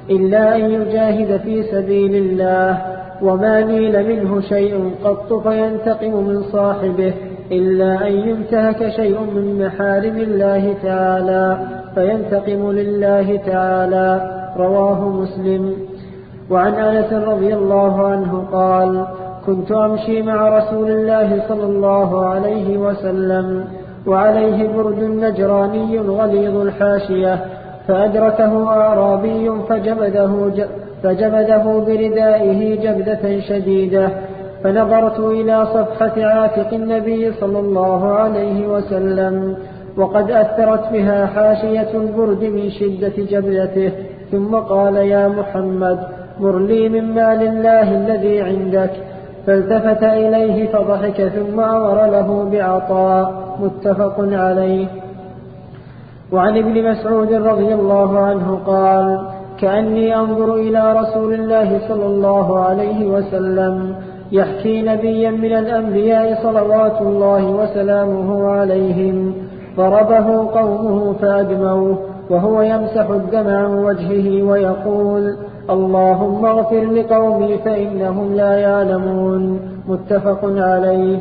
إلا أن يجاهد في سبيل الله وما نيل منه شيء قط فينتقم من صاحبه إلا أن ينتهك شيء من محارم الله تعالى فينتقم لله تعالى. رواه مسلم. وعن أنس رضي الله عنه قال كنت أمشي مع رسول الله صلى الله عليه وسلم وعليه برد نجراني غليظ الحاشية فأدركه أعرابي فجبده, فجبده بردائه جبدة شديدة فنظرت إلى صفحة عاتق النبي صلى الله عليه وسلم وقد أثرت بها حاشية البرد من شدة جبدته ثم قال يا محمد مر لي من مال الله الذي عندك فالتفت إليه فضحك ثم أمر له بعطاء متفق عليه. وعن ابن مسعود رضي الله عنه قال كأني أنظر إلى رسول الله صلى الله عليه وسلم يحكي نبيا من الأنبياء صلوات الله وسلامه عليهم ضربه قومه فأدموه وهو يمسح الدم عن وجهه ويقول اللهم اغفر لقومي فإنهم لا يعلمون. متفق عليه.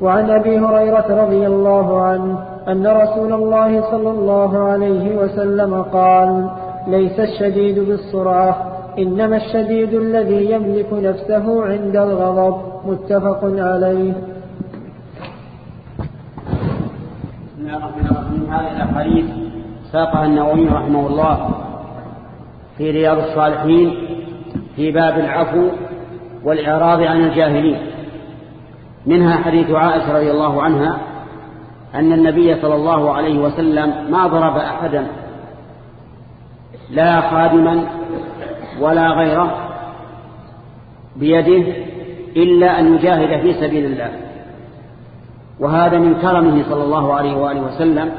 وعن أبي هريرة رضي الله عنه أن رسول الله صلى الله عليه وسلم قال ليس الشديد بالسرعة إنما الشديد الذي يملك نفسه عند الغضب. متفق عليه. بسم الله الرحمن الرحيم. هذه الأحاديث ساقها النووي رحمه الله. في رياض الصالحين في باب العفو والإعراض عن الجاهلين. منها حديث عائشة رضي الله عنها أن النبي صلى الله عليه وسلم ما ضرب أحدا لا خادما ولا غيره بيده إلا أن يجاهد في سبيل الله. وهذا من كرمه صلى الله عليه وآله وسلم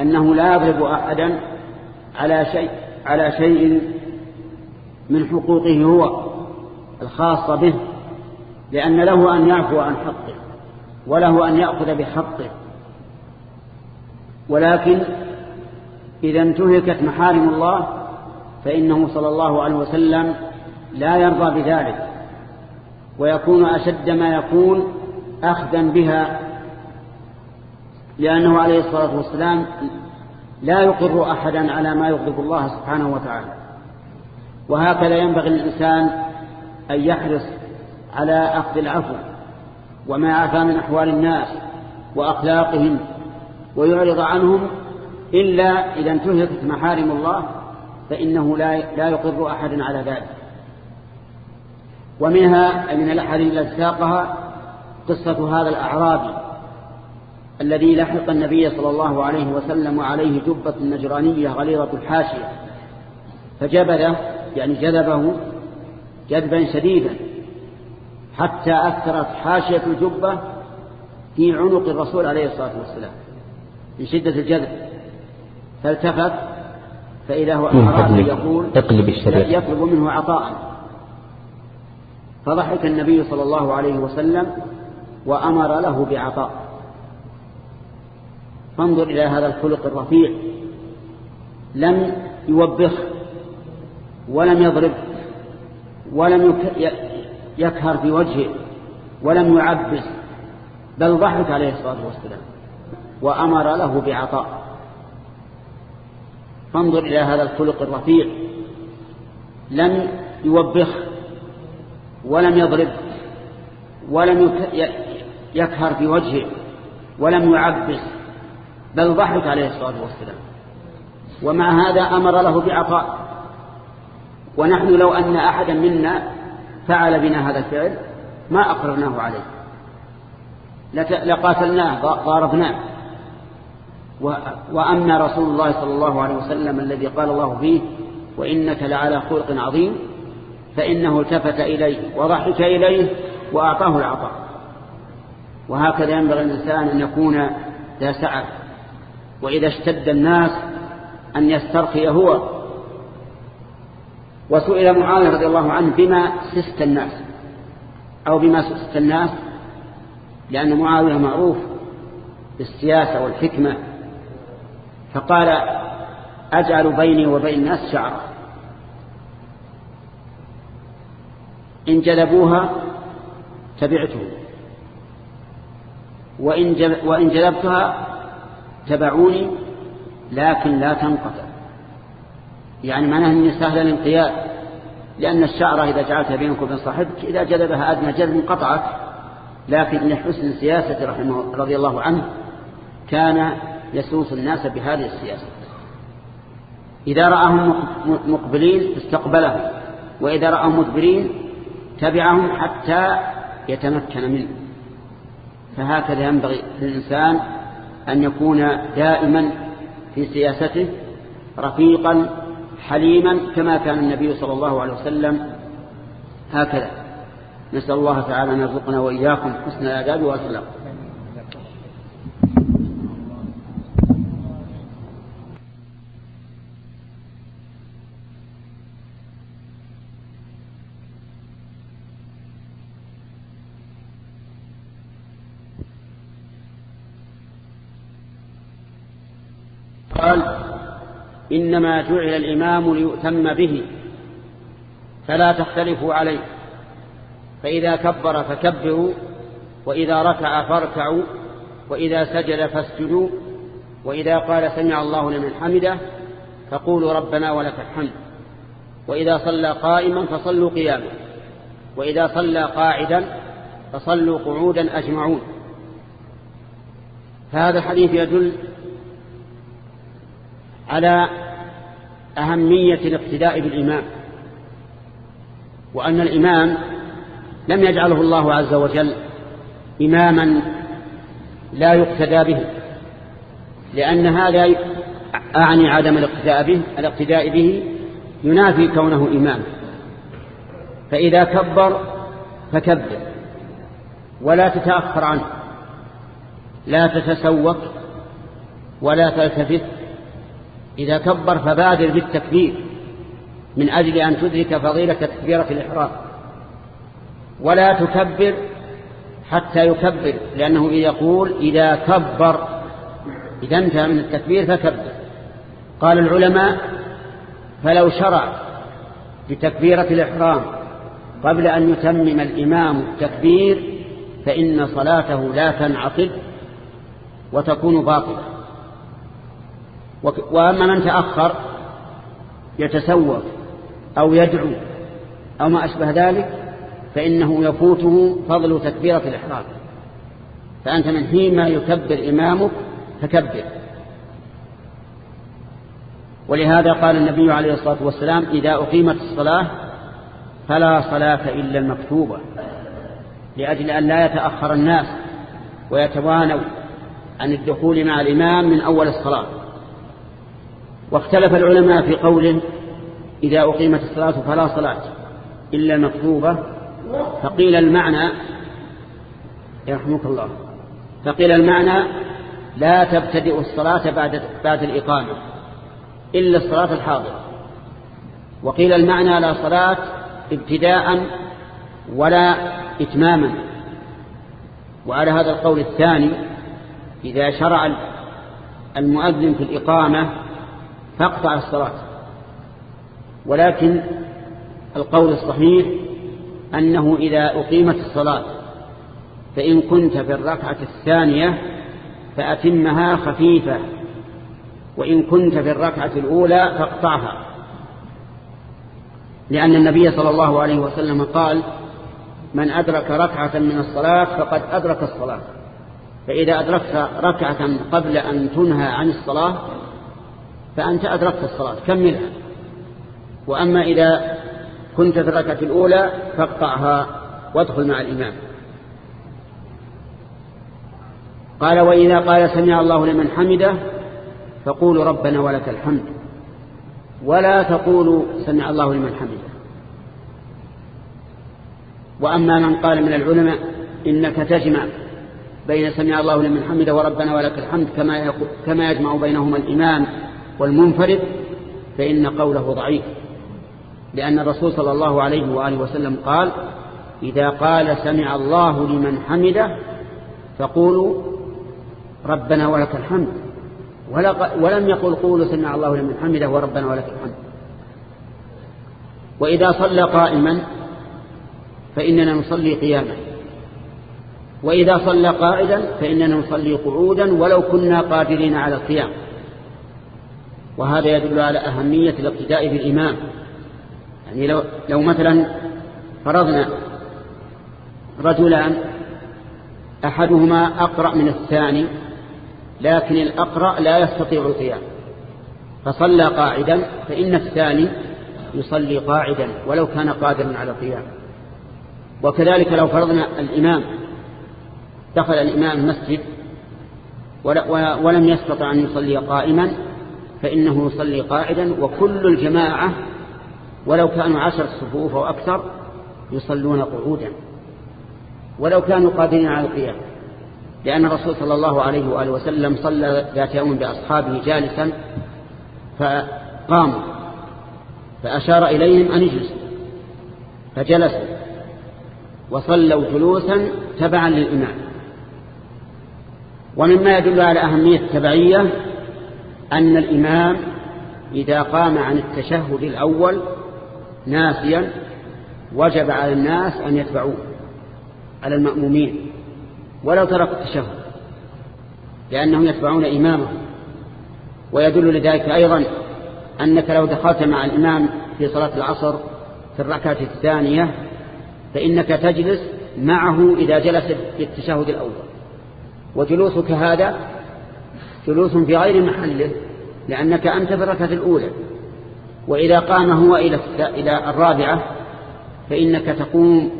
أنه لا يضرب أحدا على شيء. على شيء من حقوقه هو الخاصة به لأن له أن يعفو عن حقه وله أن يأخذ بحقه. ولكن إذا انتهكت محارم الله فإنه صلى الله عليه وسلم لا يرضى بذلك ويكون أشد ما يكون أخذا بها لأنه عليه الصلاة والسلام لا يقر أحدا على ما يغضب الله سبحانه وتعالى. وهكذا ينبغي للإنسان أن يحرص على أخذ العفو وما عفى من أحوال الناس وأخلاقهم ويعرض عنهم إلا إذا انتهكت محارم الله فإنه لا لا يقر أحدا على ذلك. ومنها من الأحاديث التي ساقها قصة هذا الأعرابي الذي لحق النبي صلى الله عليه وسلم وعليه جبة نجرانية غليظة الحاشية. فجبله يعني جذبه جذبا شديدا حتى أثرت حاشية الجبة في عنق الرسول عليه الصلاة والسلام من شدة الجذب. فالتفت فإذا هو أعرابي يقول اقلب الشريط. يطلب منه عطاء. فضحك النبي صلى الله عليه وسلم وأمر له بعطاء. فانظر إلى هذا الخلق الرفيع. لم يوبخ ولم يضرب ولم يكهر في وجهه ولم يعبس بل ضحك عليه الصلاة والسلام وأمر له بعطاء. فانظر إلى هذا الخلق الرفيع. لم يوبخ ولم يضرب ولم يكهر في وجهه ولم يعبس بل ضحك عليه الصلاة والسلام. ومع هذا أمر له بعطاء. ونحن لو أن أحدا منا فعل بنا هذا الفعل ما أقررناه عليه. لقاتلناه ضاربناه. وأما رسول الله صلى الله عليه وسلم الذي قال الله فيه وإنك لعلى خلق عظيم فإنه التفت إليه وضحك إليه وأعطاه العطاء. وهكذا ينبغي الإنسان أن يكون ذا سعة وإذا اشتد الناس أن يسترخي هو. وسئل معاوية رضي الله عنه بما سست الناس؟ أو بما سست الناس؟ لأن معاوية معروف بالسياسة والحكمة. فقال أجعل بيني وبين الناس شعرا. إن جلبوها تبعته وإن, وإن جلبتها تبعوني لكن لا تنقطع. يعني معناه أني سهل الانقياد لأن الشعر إذا جعلتها بينك وبين صاحبك إذا جلبها أدنى جلب انقطعت. لكن لحسن سياسة رحمه رضي الله عنه كان يسوس الناس بهذه السياسة. إذا رأهم مقبلين استقبلهم وإذا رأهم مدبرين تبعهم حتى يتمكن منه. فهكذا ينبغي للإنسان أن يكون دائما في سياسته رفيقا حليما كما كان النبي صلى الله عليه وسلم هكذا. نسأل الله تعالى أن يرزقنا وإياكم حسن الآداب والأخلاق قال إنما جعل الإمام ليؤتم به فلا تختلفوا عليه فإذا كبر فكبروا وإذا ركع فاركعوا وإذا سجد فاسجدوا وإذا قال سمع الله لمن حمده فقولوا ربنا ولك الحمد وإذا صلى قائما فصلوا قياما وإذا صلى قاعدا فصلوا قعودا أجمعون. فهذا الحديث يدل على أهمية الاقتداء بالإمام وأن الإمام لم يجعله الله عز وجل إماما لا يقتدى به لأن هذا أعني عدم الاقتداء به الاقتداء به ينافي كونه إمام. فإذا كبر فكبر ولا تتأخر عنه لا تتسوق ولا تلتفت إذا كبر فبادر بالتكبير من أجل أن تدرك فضيلة تكبيرة الإحرام. ولا تكبر حتى يكبر لأنه يقول إذا كبر إذا انتهى من التكبير فكبر. قال العلماء فلو شرع بتكبيرة الإحرام قبل أن يتمم الإمام التكبير فإن صلاته لا تنعقد وتكون باطلة. وأما من تأخر يتسوق أو يدعو أو ما أشبه ذلك فإنه يفوته فضل تكبيرة الإحرام. فأنت من حين ما يكبر إمامك فكبر. ولهذا قال النبي عليه الصلاة والسلام إذا أقيمت الصلاة فلا صلاة إلا المكتوبة لأجل أن لا يتأخر الناس ويتوانوا عن الدخول مع الإمام من أول الصلاة. واختلف العلماء في قول إذا أقيمت الصلاة فلا صلاة إلا المكتوبة فقيل المعنى يرحمك الله فقيل المعنى لا تبتدئ الصلاة بعد, بعد الإقامة إلا الصلاة الحاضرة وقيل المعنى لا صلاة ابتداء ولا إتماما وعلى هذا القول الثاني إذا شرع المؤذن في الإقامة فاقطع الصلاة ولكن القول الصحيح أنه إذا أقيمت الصلاة فإن كنت في الركعة الثانية فأتمها خفيفة وإن كنت في الركعة الأولى فاقطعها. لأن النبي صلى الله عليه وسلم قال من أدرك ركعة من الصلاة فقد أدرك الصلاة فإذا أدركت ركعة قبل أن تنهى عن الصلاة فأنت أدركت الصلاة كملها وأما إذا كنت في الركعة الأولى فاقطعها وادخل مع الإمام. قال وإذا قال سمع الله لمن حمده فقولوا ربنا ولك الحمد. ولا تقولوا سمع الله لمن حمده. وأما من قال من العلماء إنك تجمع بين سمع الله لمن حمده وربنا ولك الحمد كما كما يجمع بينهما الإمام. والمنفرد فإن قوله ضعيف لأن الرسول صلى الله عليه وآله وسلم قال إذا قال سمع الله لمن حمده فقولوا ربنا ولك الحمد ولم يقل قولوا سمع الله لمن حمده وربنا ولك الحمد. وإذا صلى قائما فإننا نصلي قياما وإذا صلى قائدا فإننا نصلي قعودا ولو كنا قادرين على القيام. وهذا يدل على أهمية الاقتداء بالإمام. يعني لو, لو مثلا فرضنا رجلان أحدهما أقرأ من الثاني لكن الأقرأ لا يستطيع القيام فصلى قاعدا فإن الثاني يصلي قاعدا ولو كان قادرا على القيام. وكذلك لو فرضنا الإمام دخل الإمام المسجد ولم يستطع أن يصلي قائما فإنه يصلي قاعدا وكل الجماعة ولو كانوا عشر صفوف أو أكثر يصلون قعودا ولو كانوا قادرين على القيام. لأن الرسول صلى الله عليه وآله وسلم صلى ذات يوم بأصحابه جالسا فقاموا فأشار إليهم أن يجلسوا فجلسوا وصلوا جلوسا تبعا للإمام. ومما يدل على أهمية التبعية أن الإمام إذا قام عن التشهد الأول ناسيا وجب على الناس أن يتبعوه على المأمومين ولو ترك التشهد لأنهم يتبعون إمامه. ويدل لذلك أيضا أنك لو دخلت مع الإمام في صلاة العصر في الركعة الثانية فإنك تجلس معه إذا جلس في التشهد الأول. وجلوسك هذا جلوس في غير محله لأنك أنت في الركعة الأولى. وإذا قام هو إلى الرابعة فإنك تقوم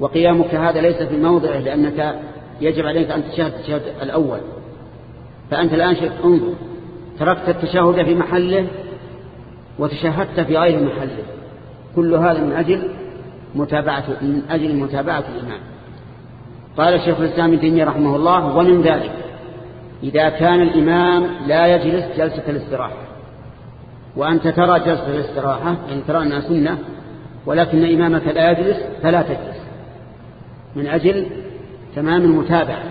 وقيامك هذا ليس في موضعه لأنك يجب عليك أن تشاهد التشهد الأول. فأنت الآن انظر تركت التشهد في محله وتشهدت في غير محله. كل هذا من أجل متابعة من أجل متابعة الإمام. قال الشيخ الإسلام تيمية رحمه الله ومن ذلك إذا كان الإمام لا يجلس جلسة الاستراحة. وأنت ترى جلسة الاستراحة يعني ترى أنها سنة ولكن إمامك لا يجلس فلا تجلس. من أجل تمام المتابعة.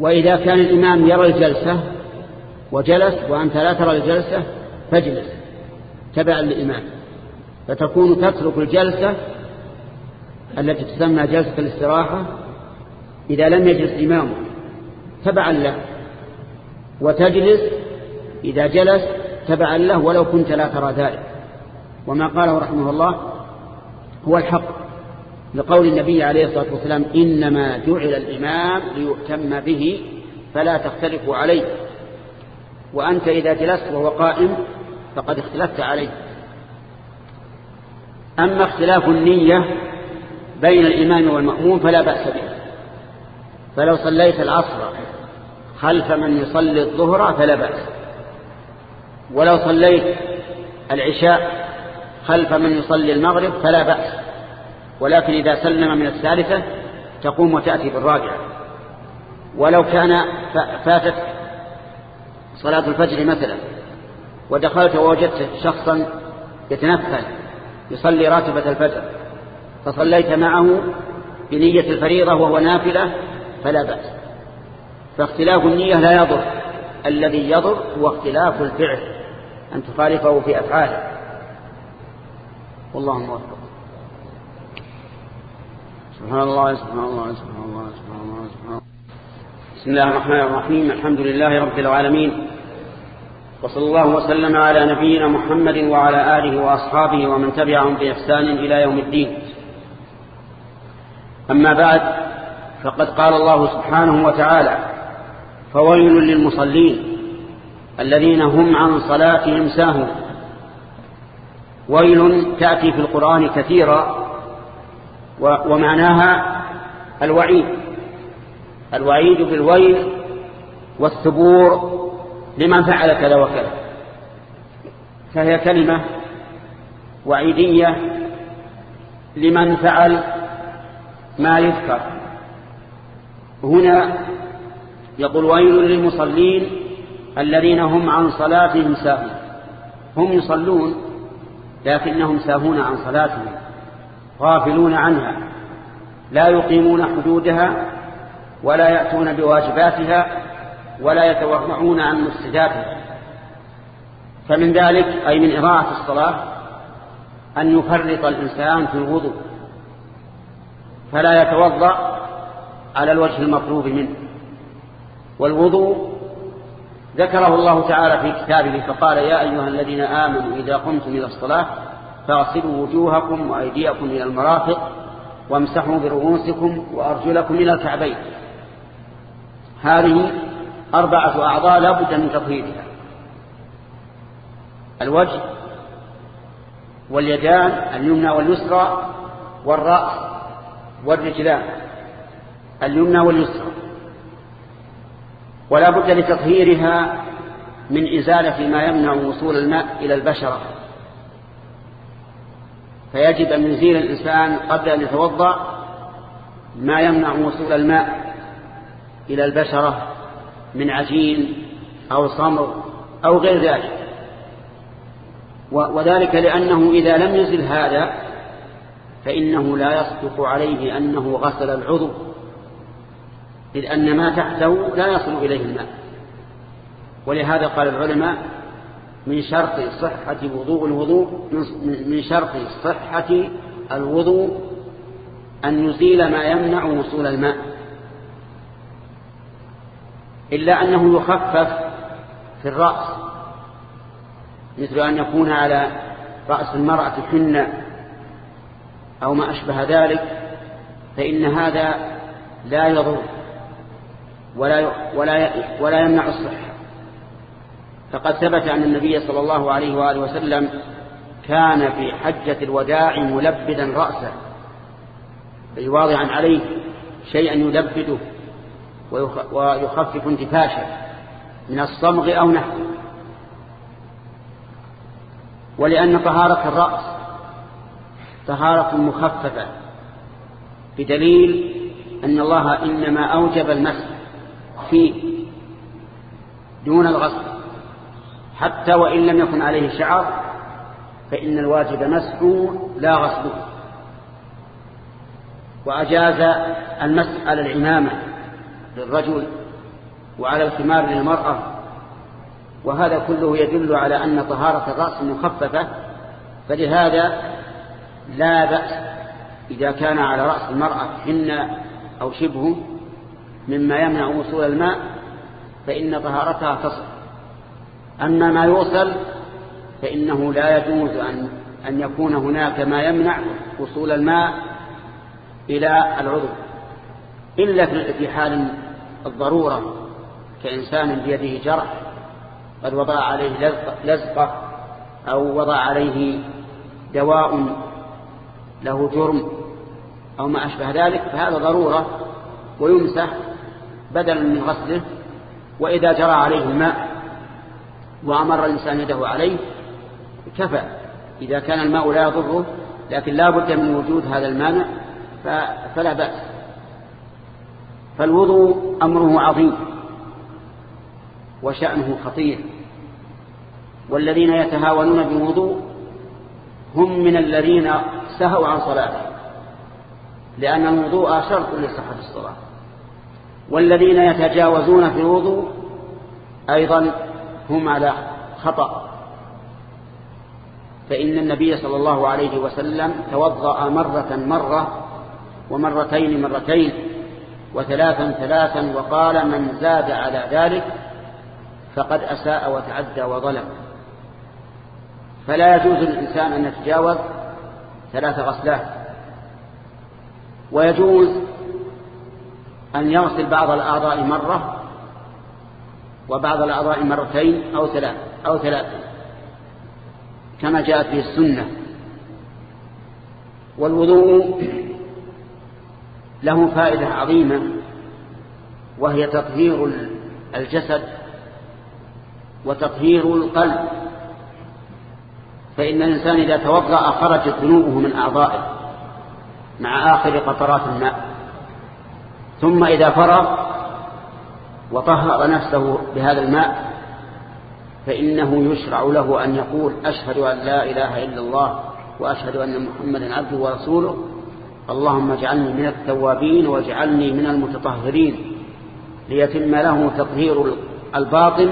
وإذا كان الإمام يرى الجلسة وجلس وأنت لا ترى الجلسة فاجلس. تبعا للإمام. فتكون تترك الجلسة التي تسمى جلسة الاستراحة إذا لم يجلس إمامه. تبعا له. وتجلس إذا جلس تبعا له ولو كنت لا ترى ذلك. وما قاله رحمه الله هو الحق لقول النبي عليه الصلاة والسلام إنما جعل الإمام ليؤتم به فلا تختلفوا عليه. وأنت إذا جلست وهو قائم فقد اختلفت عليه. أما اختلاف النية بين الإمام والمأموم فلا بأس به. فلو صليت العصر خلف من يصلي الظهر فلا بأس. ولو صليت العشاء خلف من يصلي المغرب فلا بأس. ولكن إذا سلم من الثالثة تقوم وتأتي بالرابعة. ولو كان فاتت صلاة الفجر مثلا ودخلت ووجدت شخصا يتنفل يصلي راتبة الفجر فصليت معه بنية الفريضة وهو نافلة فلا بأس. فاختلاف النية لا يضر. الذي يضر هو اختلاف الفعل. أن تخالفه في أفعاله. والله موفق. سبحان الله سبحان الله سبحان الله سبحان الله سبحان الله. بسم الله الرحمن الرحيم. الحمد لله رب العالمين. وصلى الله وسلم على نبينا محمد وعلى آله وأصحابه ومن تبعهم بإحسان إلى يوم الدين. أما بعد فقد قال الله سبحانه وتعالى فويل للمصلين الذين هم عن صلاتهم ساهون. ويل تأتي في القرآن كثيرا ومعناها الوعيد. الوعيد بالويل والثبور لمن فعل كذا وكذا. فهي كلمة وعيدية لمن فعل ما يذكر. هنا يقول ويل للمصلين الذين هم عن صلاتهم ساهون. هم يصلون لكنهم ساهون عن صلاتهم غافلون عنها لا يقيمون حدودها ولا يأتون بواجباتها ولا يتورعون عن مفسداتها فمن ذلك أي من إضاعة الصلاة أن يفرط الإنسان في الوضوء فلا يتوضأ على الوجه المطلوب منه. والوضوء ذكره الله تعالى في كتابه فقال يا أيها الذين آمنوا إذا قمتم إلى الصلاة فاغسلوا وجوهكم وأيديكم إلى المرافق وامسحوا برؤوسكم وأرجلكم إلى الكعبين. هذه أربعة أعضاء لا بد من تطهيرها. الوجه واليدان اليمنى واليسرى والرأس والرجلان اليمنى واليسرى. ولا بد لتطهيرها من إزالة ما يمنع وصول الماء إلى البشرة. فيجب أن يزيل الإنسان قبل أن يتوضأ ما يمنع وصول الماء إلى البشرة من عجين أو صمر أو غير ذلك. وذلك لأنه إذا لم يزل هذا فإنه لا يصدق عليه أنه غسل العضو. إذ أن ما تحته لا يصل إليه الماء. ولهذا قال العلماء من شرط صحة وضوء الوضوء من شرط صحة الوضوء أن يزيل ما يمنع وصول الماء. إلا أنه يخفف في الرأس مثل أن يكون على رأس المرأة حنة أو ما أشبه ذلك فإن هذا لا يضر. ولا ولا ولا يمنع الصحة. فقد ثبت أن النبي صلى الله عليه وآله وسلم كان في حجة الوداع ملبدا رأسه أي واضعا عليه شيئا يلبده ويخفف انتفاشه من الصمغ أو نحوه. ولأن طهارة الرأس طهارة مخففة بدليل أن الله إنما أوجب المسح. فيه دون الغسل. حتى وإن لم يكن عليه شعر فإن الواجب مسحه لا غسله وأجاز المسح على العمامة للرجل وعلى الخمار للمرأة. وهذا كله يدل على أن طهارة الرأس مخففة. فلهذا لا بأس إذا كان على رأس المرأة حنة أو شبه مما يمنع وصول الماء فإن طهارتها تصح أما ما يوصل فإنه لا يجوز أن, أن يكون هناك ما يمنع وصول الماء إلى العضو. إلا في حال الضرورة كإنسان بيده جرح قد وضع عليه لزقة أو وضع عليه دواء له جرم أو ما أشبه ذلك فهذا ضرورة ويمسح بدلا من غسله وإذا جرى عليه الماء وأمر الإنسان يده عليه كفى. إذا كان الماء لا يضره لكن لا بد من وجود هذا المانع فلا بأس. فالوضوء أمره عظيم وشأنه خطير. والذين يتهاونون بالوضوء هم من الذين سهوا عن صلاته لأن الوضوء شرط لصحة الصلاة. والذين يتجاوزون في الوضوء أيضا هم على خطأ. فإن النبي صلى الله عليه وسلم توضأ مرة مرة ومرتين مرتين وثلاثا ثلاثا وقال من زاد على ذلك فقد أساء وتعدى وظلم. فلا يجوز للإنسان أن يتجاوز ثلاث غسلات. ويجوز أن يغسل بعض الأعضاء مرة وبعض الأعضاء مرتين أو ثلاث أو ثلاثة كما جاءت به السنة. والوضوء له فائدة عظيمة وهي تطهير الجسد وتطهير القلب. فإن الإنسان إذا توضأ خرجت ذنوبه من أعضائه مع آخر قطرات الماء. ثم إذا فرغ وطهر نفسه بهذا الماء فإنه يشرع له أن يقول أشهد أن لا إله إلا الله وأشهد أن محمدا عبده ورسوله. اللهم اجعلني من التوابين واجعلني من المتطهرين. ليتم له تطهير الباطن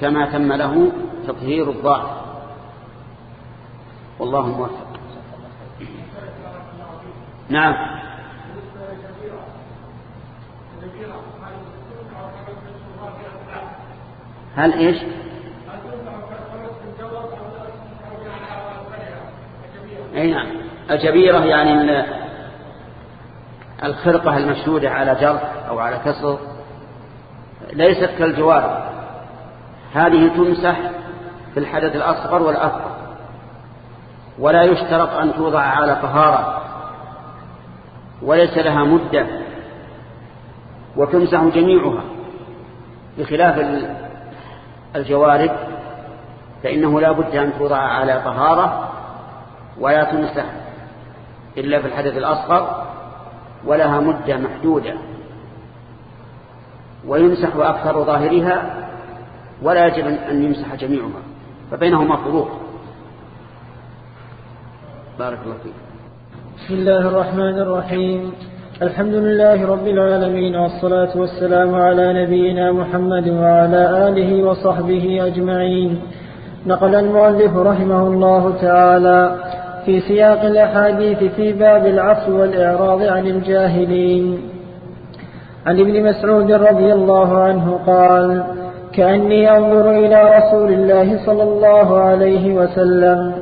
كما تم له تطهير الظاهر. والله موفق. نعم. هل إيش؟ أي نعم. الجبيرة يعني الخرقة المشهودة على جرح أو على كسر. ليست كالجوار. هذه تمسح في الحدث الأصغر والأكبر. ولا يشترط أن توضع على طهارة. وليس لها مدة. وتمسح جميعها. بخلاف الجوارب فإنه لا بد أن توضع على طهارة ولا تمسح إلا في الحدث الأصغر ولها مدة محدودة ويمسح أكثر ظاهرها ولا يجب أن يمسح جميعها فبينهما فروق. بارك الله فيك. بسم الله الرحمن الرحيم. الحمد لله رب العالمين والصلاة والسلام على نبينا محمد وعلى آله وصحبه أجمعين. نقل المؤلف رحمه الله تعالى في سياق الأحاديث في باب العفو والإعراض عن الجاهلين. عن ابن مسعود رضي الله عنه قال كأني أنظر إلى رسول الله صلى الله عليه وسلم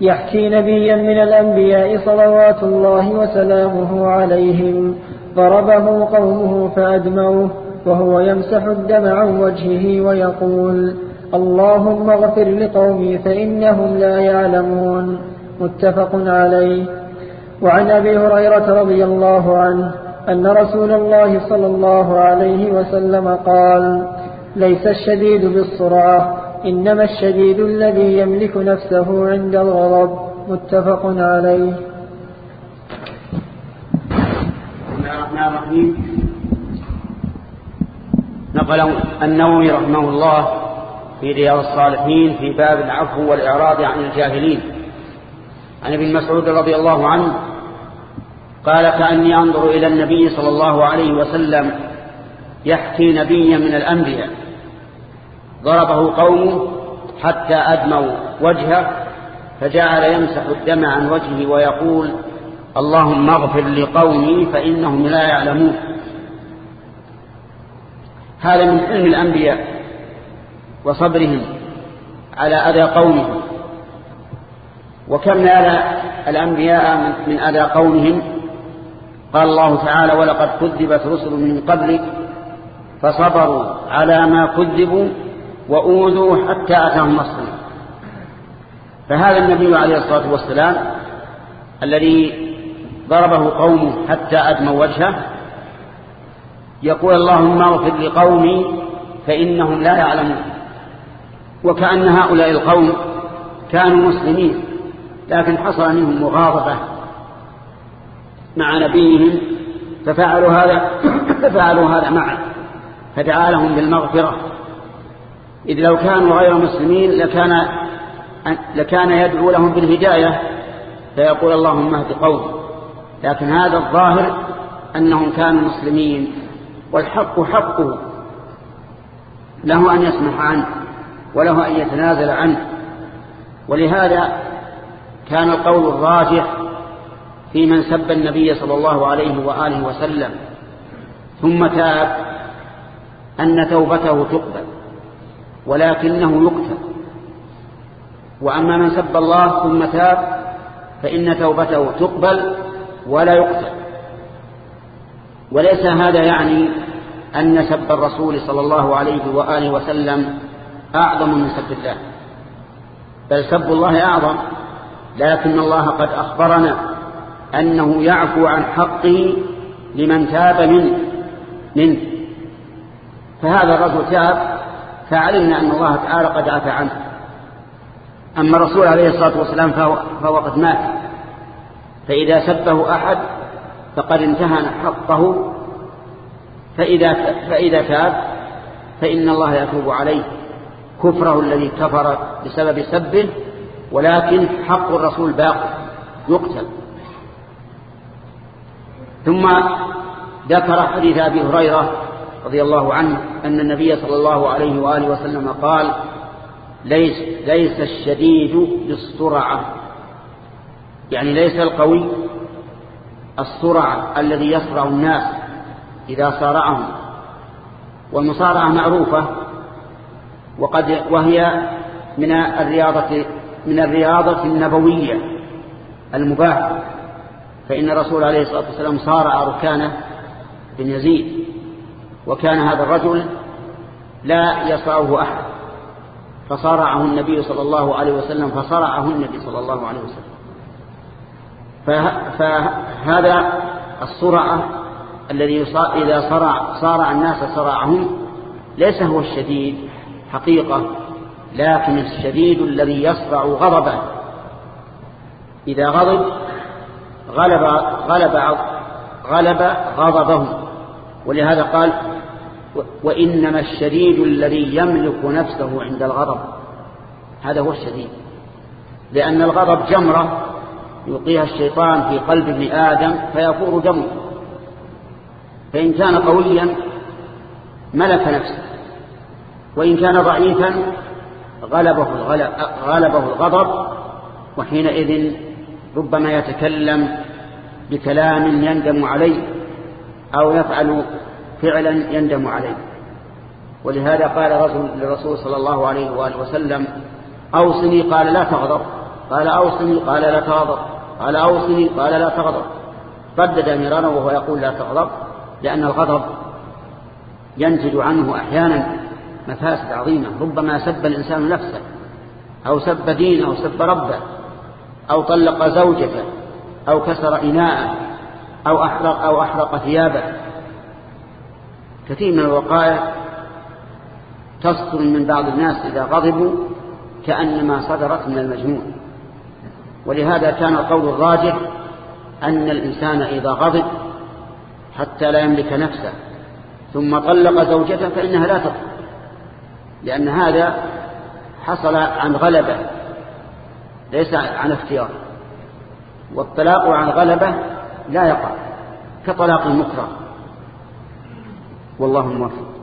يحكي نبيا من الأنبياء صلوات الله وسلامه عليهم. ضربه قومه فأدموه وهو يمسح الدم عن وجهه ويقول اللهم اغفر لقومي فإنهم لا يعلمون. متفق عليه. وعن أبي هريرة رضي الله عنه أن رسول الله صلى الله عليه وسلم قال ليس الشديد بالصرعة إنما الشديد الذي يملك نفسه عند الغضب متفق عليه. بسم الله الرحمن الرحيم. نقل النووي رحمه الله في رياض الصالحين في باب العفو والإعراض عن الجاهلين. عن ابن مسعود رضي الله عنه قال كأني أنظر إلى النبي صلى الله عليه وسلم يحكي نبيا من الأنبياء. ضربه قومه حتى أدموا وجهه فجعل يمسح الدم عن وجهه ويقول اللهم اغفر لقومي فإنهم لا يعلمون. هذا من علم الأنبياء وصبرهم على أذى قومهم. وكم نال الأنبياء من أذى قومهم؟ قال الله تعالى ولقد كذبت رسل من قبلك فصبروا على ما كذبوا وأوذوا حتى أتاهم نصرنا فهذا النبي عليه الصلاة والسلام الذي ضربه قومه حتى أدموا وجهه يقول اللهم اغفر لقومي فإنهم لا يعلمون. وكأن هؤلاء القوم كانوا مسلمين لكن حصل منهم مغاضبة مع نبيهم ففعلوا هذا ففعلوا هذا معه فدعا لهم بالمغفرة. إذ لو كانوا غير مسلمين لكان لكان يدعو لهم بالهداية فيقول اللهم اهد قوم لكن هذا الظاهر أنهم كانوا مسلمين والحق حقه. له أن يسمح عنه وله أن يتنازل عنه. ولهذا كان القول الراجح في من سب النبي صلى الله عليه وآله وسلم ثم تاب أن توبته تقبل. ولكنه يقتل وأما من سب الله ثم تاب فإن توبته تقبل ولا يقتل. وليس هذا يعني أن سب الرسول صلى الله عليه وآله وسلم أعظم من سب الله. بل سب الله أعظم لكن الله قد أخبرنا أنه يعفو عن حقه لمن تاب منه منه. فهذا الرجل تاب فعلمنا أن الله تعالى قد عفى عنه. أما الرسول عليه الصلاة والسلام فهو, فهو قد مات. فإذا سبه أحد فقد انتهى حقه. فإذا, فإذا تاب فإن الله يتوب عليه. كفره الذي كفر بسبب سبه ولكن حق الرسول باقي يقتل. ثم ذكر حديث أبي هريرة رضي الله عنه أن النبي صلى الله عليه وآله وسلم قال ليس, ليس الشديد بالسرعة يعني ليس القوي السرعة الذي يسرع الناس إذا صارعهم والمصارعة معروفة وقد وهي من الرياضة من الرياضة النبوية المباحة. فإن الرسول عليه الصلاة والسلام صارع ركانه بن يزيد. وكان هذا الرجل لا يصرعه أحد فصارعه النبي صلى الله عليه وسلم فصرعه النبي صلى الله عليه وسلم. فهذا الصرعة الذي إذا صرع صارع الناس صرعهم ليس هو الشديد حقيقة لكن الشديد الذي يصرع غضبه. إذا غضب غلب غلب غلب غضبه. ولهذا قال وإنما الشديد الذي يملك نفسه عند الغضب. هذا هو الشديد. لأن الغضب جمرة يلقيها الشيطان في قلب ابن آدم فيفور دمه. فإن كان قويا ملك نفسه. وإن كان ضعيفا غلبه, غلبه الغضب. وحينئذ ربما يتكلم بكلام يندم عليه أو يفعل فعلا يندم عليه. ولهذا قال رجل للرسول صلى الله عليه وآله وسلم أوصني قال لا تغضب قال أوصني قال لا تغضب قال أوصني قال لا تغضب. ردد مرارا وهو يقول لا تغضب لأن الغضب ينتج عنه أحيانا مفاسد عظيمة ربما سب الإنسان نفسه أو سب دينه أو سب ربه أو طلق زوجته أو كسر إناءه أو أحرق, أو أحرق ثيابه. كثير من الوقائع تصدر من بعض الناس إذا غضبوا كأنما صدرت من المجنون. ولهذا كان القول الراجح أن الإنسان إذا غضب حتى لا يملك نفسه ثم طلق زوجته فإنها لا تطلق لأن هذا حصل عن غلبة ليس عن اختيار والطلاق عن غلبة لا يقع كطلاق المكره. والله موفق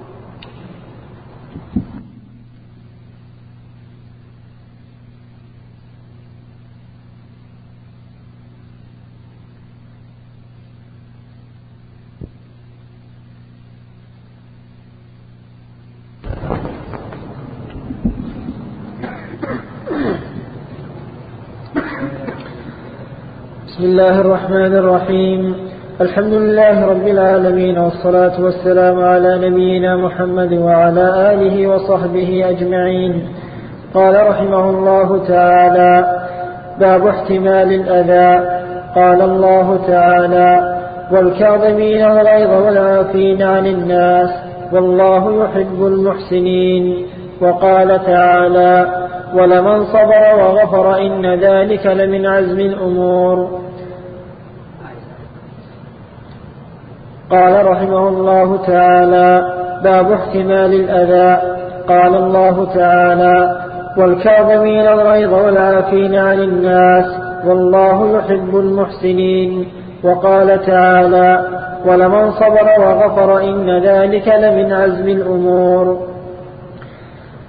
بسم الله الرحمن الرحيم. الحمد لله رب العالمين والصلاة والسلام على نبينا محمد وعلى آله وصحبه أجمعين. قال رحمه الله تعالى باب احتمال الأذى. قال الله تعالى والكاظمين الغيظ والعافين عن الناس والله يحب المحسنين. وقال تعالى ولمن صبر وغفر إن ذلك لمن عزم الأمور. قال رحمه الله تعالى باب احتمال الأذى. قال الله تعالى والكاظمين الغيظ والعافين عن الناس والله يحب المحسنين. وقال تعالى ولمن صبر وغفر إن ذلك لمن عزم الأمور.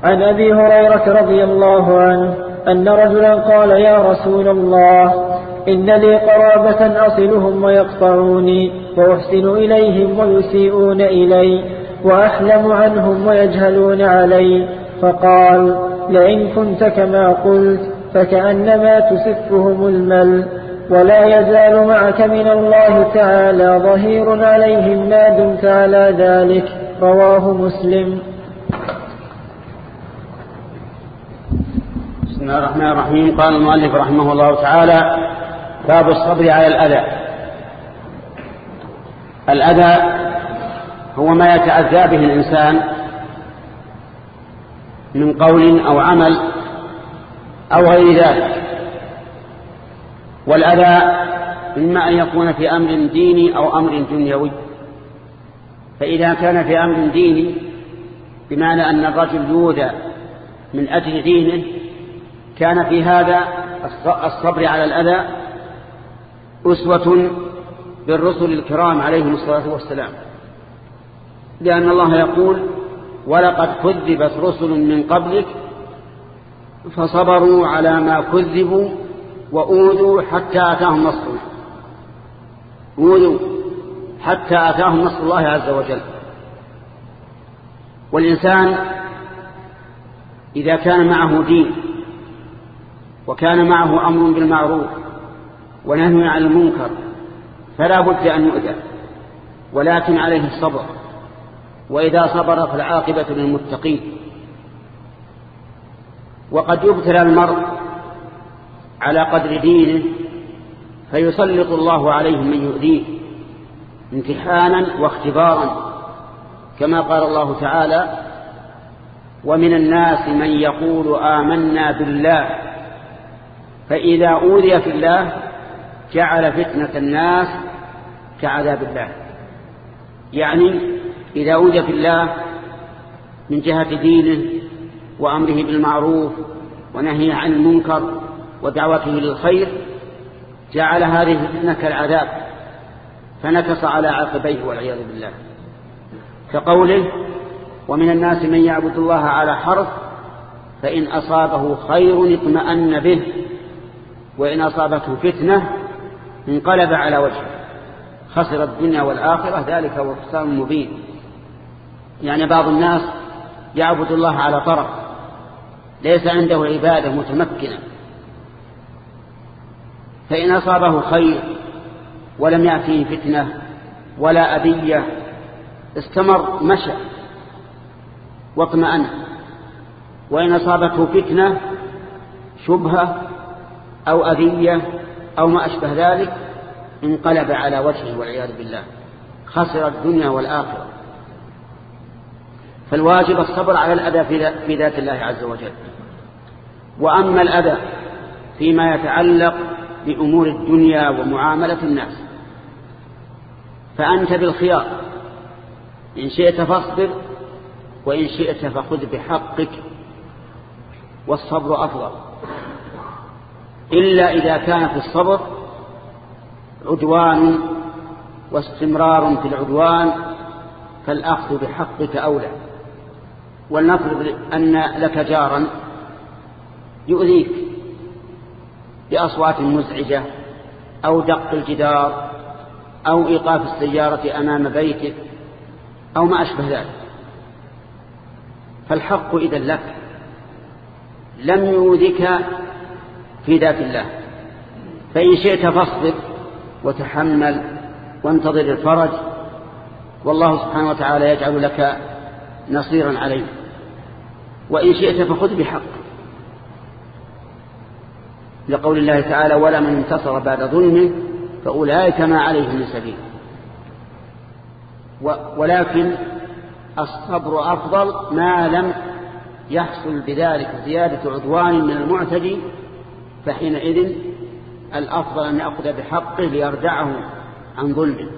عن أبي هريرة رضي الله عنه أن رجلا قال يا رسول الله إن لي قرابة أصلهم ويقطعوني. وأحسن إليهم ويسيئون إلي وأحلم عنهم ويجهلون علي فقال لئن كنت كما قلت فكأنما تسفهم المل ولا يزال معك من الله تعالى ظهير عليهم ما دمت على ذلك رواه مسلم. بسم الله الرحمن الرحيم. قال المؤلف رحمه الله تعالى باب الصبر على الأذى. الأذى هو ما يتأذى به الإنسان من قول أو عمل أو غير ذلك. والأذى إما أن يكون في أمر ديني أو أمر دنيوي. فإذا كان في أمر ديني بمعنى أن الرجل يوذى من أجل دينه كان في هذا الصبر على الأذى أسوة بالرسل الكرام عليهم الصلاة والسلام. لأن الله يقول ولقد كذبت رسل من قبلك فصبروا على ما كذبوا وأوذوا حتى أتاهم نصرنا أوذوا حتى أتاهم نصر الله عز وجل. والإنسان إذا كان معه دين وكان معه أمر بالمعروف ونهي عن المنكر فلا بد أن يؤذى ولكن عليه الصبر وإذا صبر فالعاقبة للمتقين. وقد يبتلى المرء على قدر دينه فيسلط الله عليه من يؤذيه امتحانا واختبارا كما قال الله تعالى ومن الناس من يقول آمنا بالله فإذا أوذي في الله جعل فتنة الناس كعذاب الله. يعني إذا أوذي في الله من جهة دينه وأمره بالمعروف ونهي عن المنكر ودعوته للخير جعل هذه الفتنة كالعذاب فنكص على عقبيه والعياذ بالله. كقوله ومن الناس من يعبد الله على حرف فإن أصابه خير اطمأن به وإن أصابته فتنة انقلب على وجهه. خسر الدنيا والآخرة ذلك هو خسار مبين. يعني بعض الناس يعبد الله على طرف ليس عنده عبادة متمكنة. فإن أصابه خير ولم يأتيه فتنة ولا أذية استمر مشى واطمأن. وإن أصابته فتنة شبهة أو أذية أو ما أشبه ذلك انقلب على وجهه والعياذ بالله خسر الدنيا والآخرة. فالواجب الصبر على الأذى في ذات الله عز وجل. وأما الأذى فيما يتعلق بأمور الدنيا ومعاملة الناس فأنت بالخيار. إن شئت فاصبر وإن شئت فخذ بحقك والصبر أفضل. إلا إذا كان في الصبر عدوان واستمرار في العدوان فالأخذ بحقك أولى. ولنفرض أن لك جارا يؤذيك بأصوات مزعجة أو دق الجدار أو إيقاف السيارة أمام بيتك أو ما أشبه ذلك. فالحق إذا لك. لم يؤذك في ذات الله. فإن شئت فاصبر وتحمل وانتظر الفرج والله سبحانه وتعالى يجعل لك نصيرا عليه وإن شئت فخذ بحق. لقول الله تعالى ولا من انتصر بعد ظلمه فأولئك ما عليهم من سبيل. ولكن الصبر أفضل ما لم يحصل بذلك زيادة عدوان من المعتدي فحينئذ الأفضل أن يأخذ بحقه ليرجعه عن ظلمه.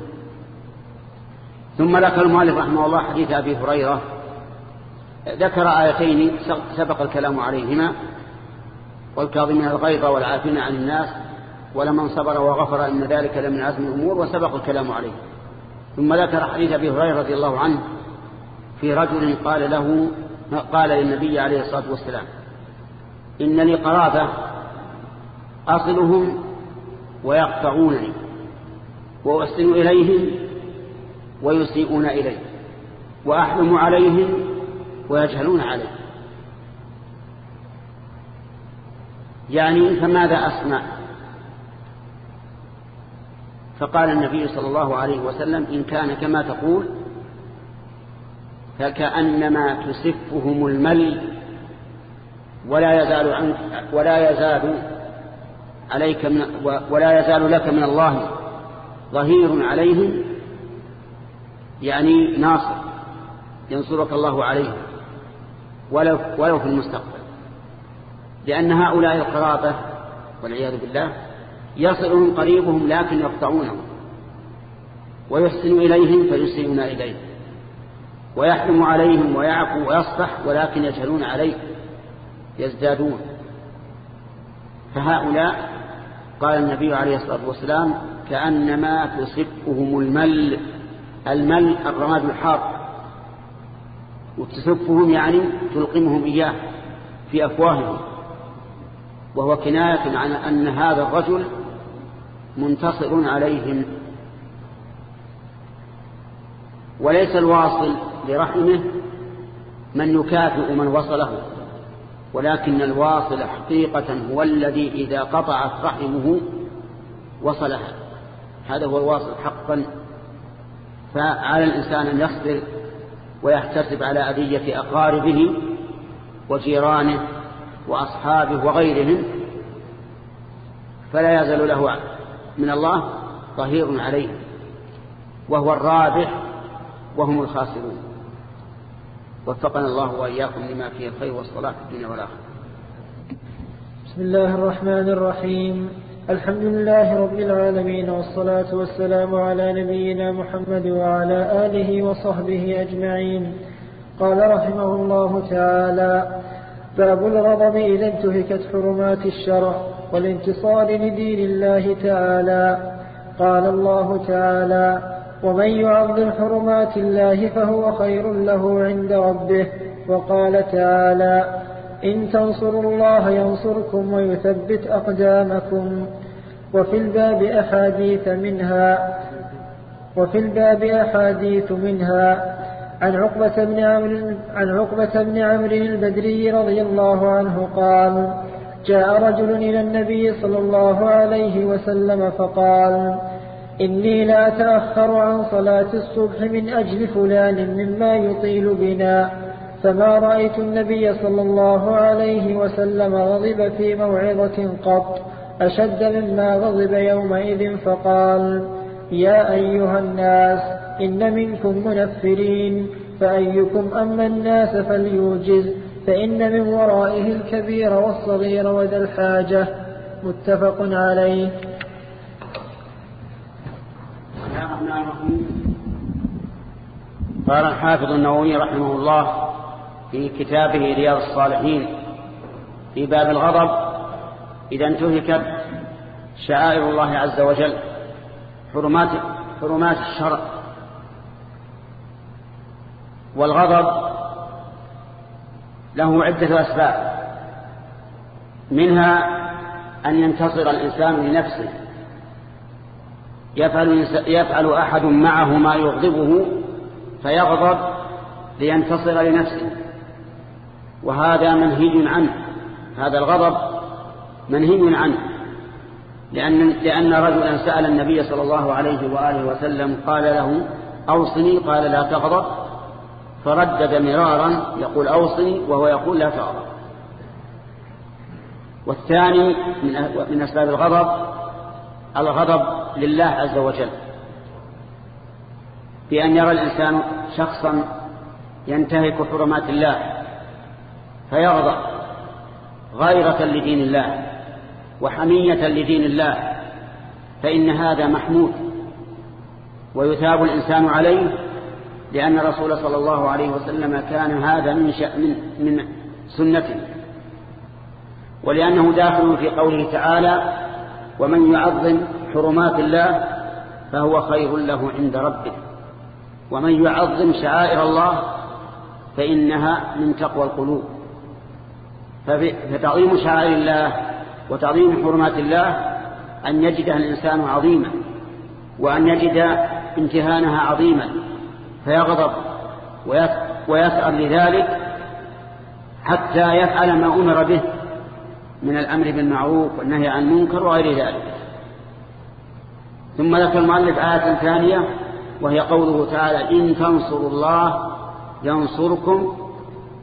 ثم ذكر المؤلف رحمه الله حديث أبي هريرة. ذكر آيتين سبق الكلام عليهما. والكاظمين الغيظ والعافين عن الناس ولمن صبر وغفر إن ذلك لمن عزم الأمور وسبق الكلام عليه. ثم ذكر حديث أبي هريرة رضي الله عنه في رجل قال له قال للنبي عليه الصلاة والسلام إن لي قرابة أصلهم ويقطعونني وأحسن إليهم ويسيئون إلي وأحلم عليهم ويجهلون علي يعني فماذا أصنع؟ فقال النبي صلى الله عليه وسلم إن كان كما تقول فكأنما تسفهم المل ولا يزال عنك ولا يزال عليك من ولا يزال لك من الله ظهير عليهم يعني ناصر ينصرك الله عليهم ولو, ولو في المستقبل. لأن هؤلاء القرابة والعياذ بالله يصلهم قريبهم لكن يقطعونهم ويحسن إليهم فيسيئون إليه ويحلم عليهم ويعفو ويصفح ولكن يجهلون عليه يزدادون. فهؤلاء قال النبي عليه الصلاة والسلام كأنما تصفهم المل المل الرماد الحار. وتسفهم يعني تلقمهم إياه في أفواههم. وهو كناية عن أن هذا الرجل منتصر عليهم. وليس الواصل لرحمه من يكافئ من وصله. ولكن الواصل حقيقة هو الذي إذا قطعت رحمه وصلها هذا هو الواصل حقا. فعلى الإنسان أن يصبر ويحتسب على أذية أقاربه وجيرانه وأصحابه وغيرهم فلا يزال له من الله ظهير عليه وهو الرابح وهم الخاسرون. وفقنا الله وإياكم لما فيه الخير والصلاح في الدنيا والآخرة. بسم الله الرحمن الرحيم. الحمد لله رب العالمين والصلاة والسلام على نبينا محمد وعلى آله وصحبه أجمعين. قال رحمه الله تعالى باب الغضب إذا انتهكت حرمات الشرع والانتصار لدين الله تعالى. قال الله تعالى ومن يعظم حرمات الله فهو خير له عند ربه وقال تعالى إن تنصروا الله ينصركم ويثبت أقدامكم وفي الباب أحاديث منها وفي الباب أحاديث منها عن عقبة بن عمرو عن عقبة بن عمرو البدري رضي الله عنه قال جاء رجل إلى النبي صلى الله عليه وسلم فقال إني لا أتأخر عن صلاة الصبح من أجل فلان مما يطيل بنا. فما رأيت النبي صلى الله عليه وسلم غضب في موعظة قط. أشد مما غضب يومئذ فقال يا أيها الناس إن منكم منفرين. فأيكم أما الناس فليوجز. فإن من ورائه الكبير والصغير وذا الحاجة. متفق عليه. قال الحافظ النووي رحمه الله في كتابه رياض الصالحين في باب الغضب إذا انتهكت شعائر الله عز وجل حرمات حرمات الشرع. والغضب له عدة أسباب منها أن ينتصر الإنسان لنفسه. يفعل, يفعل أحد معه ما يغضبه فيغضب لينتصر لنفسه. وهذا منهي عنه. هذا الغضب منهي عنه. لأن, لأن رجلا سأل النبي صلى الله عليه وآله وسلم قال له أوصني؟ قال لا تغضب. فردد مرارا يقول أوصني؟ وهو يقول لا تغضب. والثاني من أسباب الغضب الغضب لله عز وجل. بأن يرى الإنسان شخصا ينتهك حرمات الله فيغضب غيرة لدين الله وحمية لدين الله فإن هذا محمود. ويثاب الإنسان عليه لأن الرسول صلى الله عليه وسلم كان هذا من, من, من سنته. ولأنه داخل في قوله تعالى ومن يعظم حرمات الله فهو خير له عند ربه. ومن يعظم شعائر الله فإنها من تقوى القلوب. فتعظيم شعائر الله وتعظيم حرمات الله أن يجدها الإنسان عظيما وأن يجد امتهانها عظيما فيغضب ويسأل لذلك حتى يفعل ما أمر به. من الأمر بالمعروف والنهي عن المنكر وغير ذلك. ثم ذكر المؤلف آية ثانية وهي قوله تعالى إن تنصروا الله ينصركم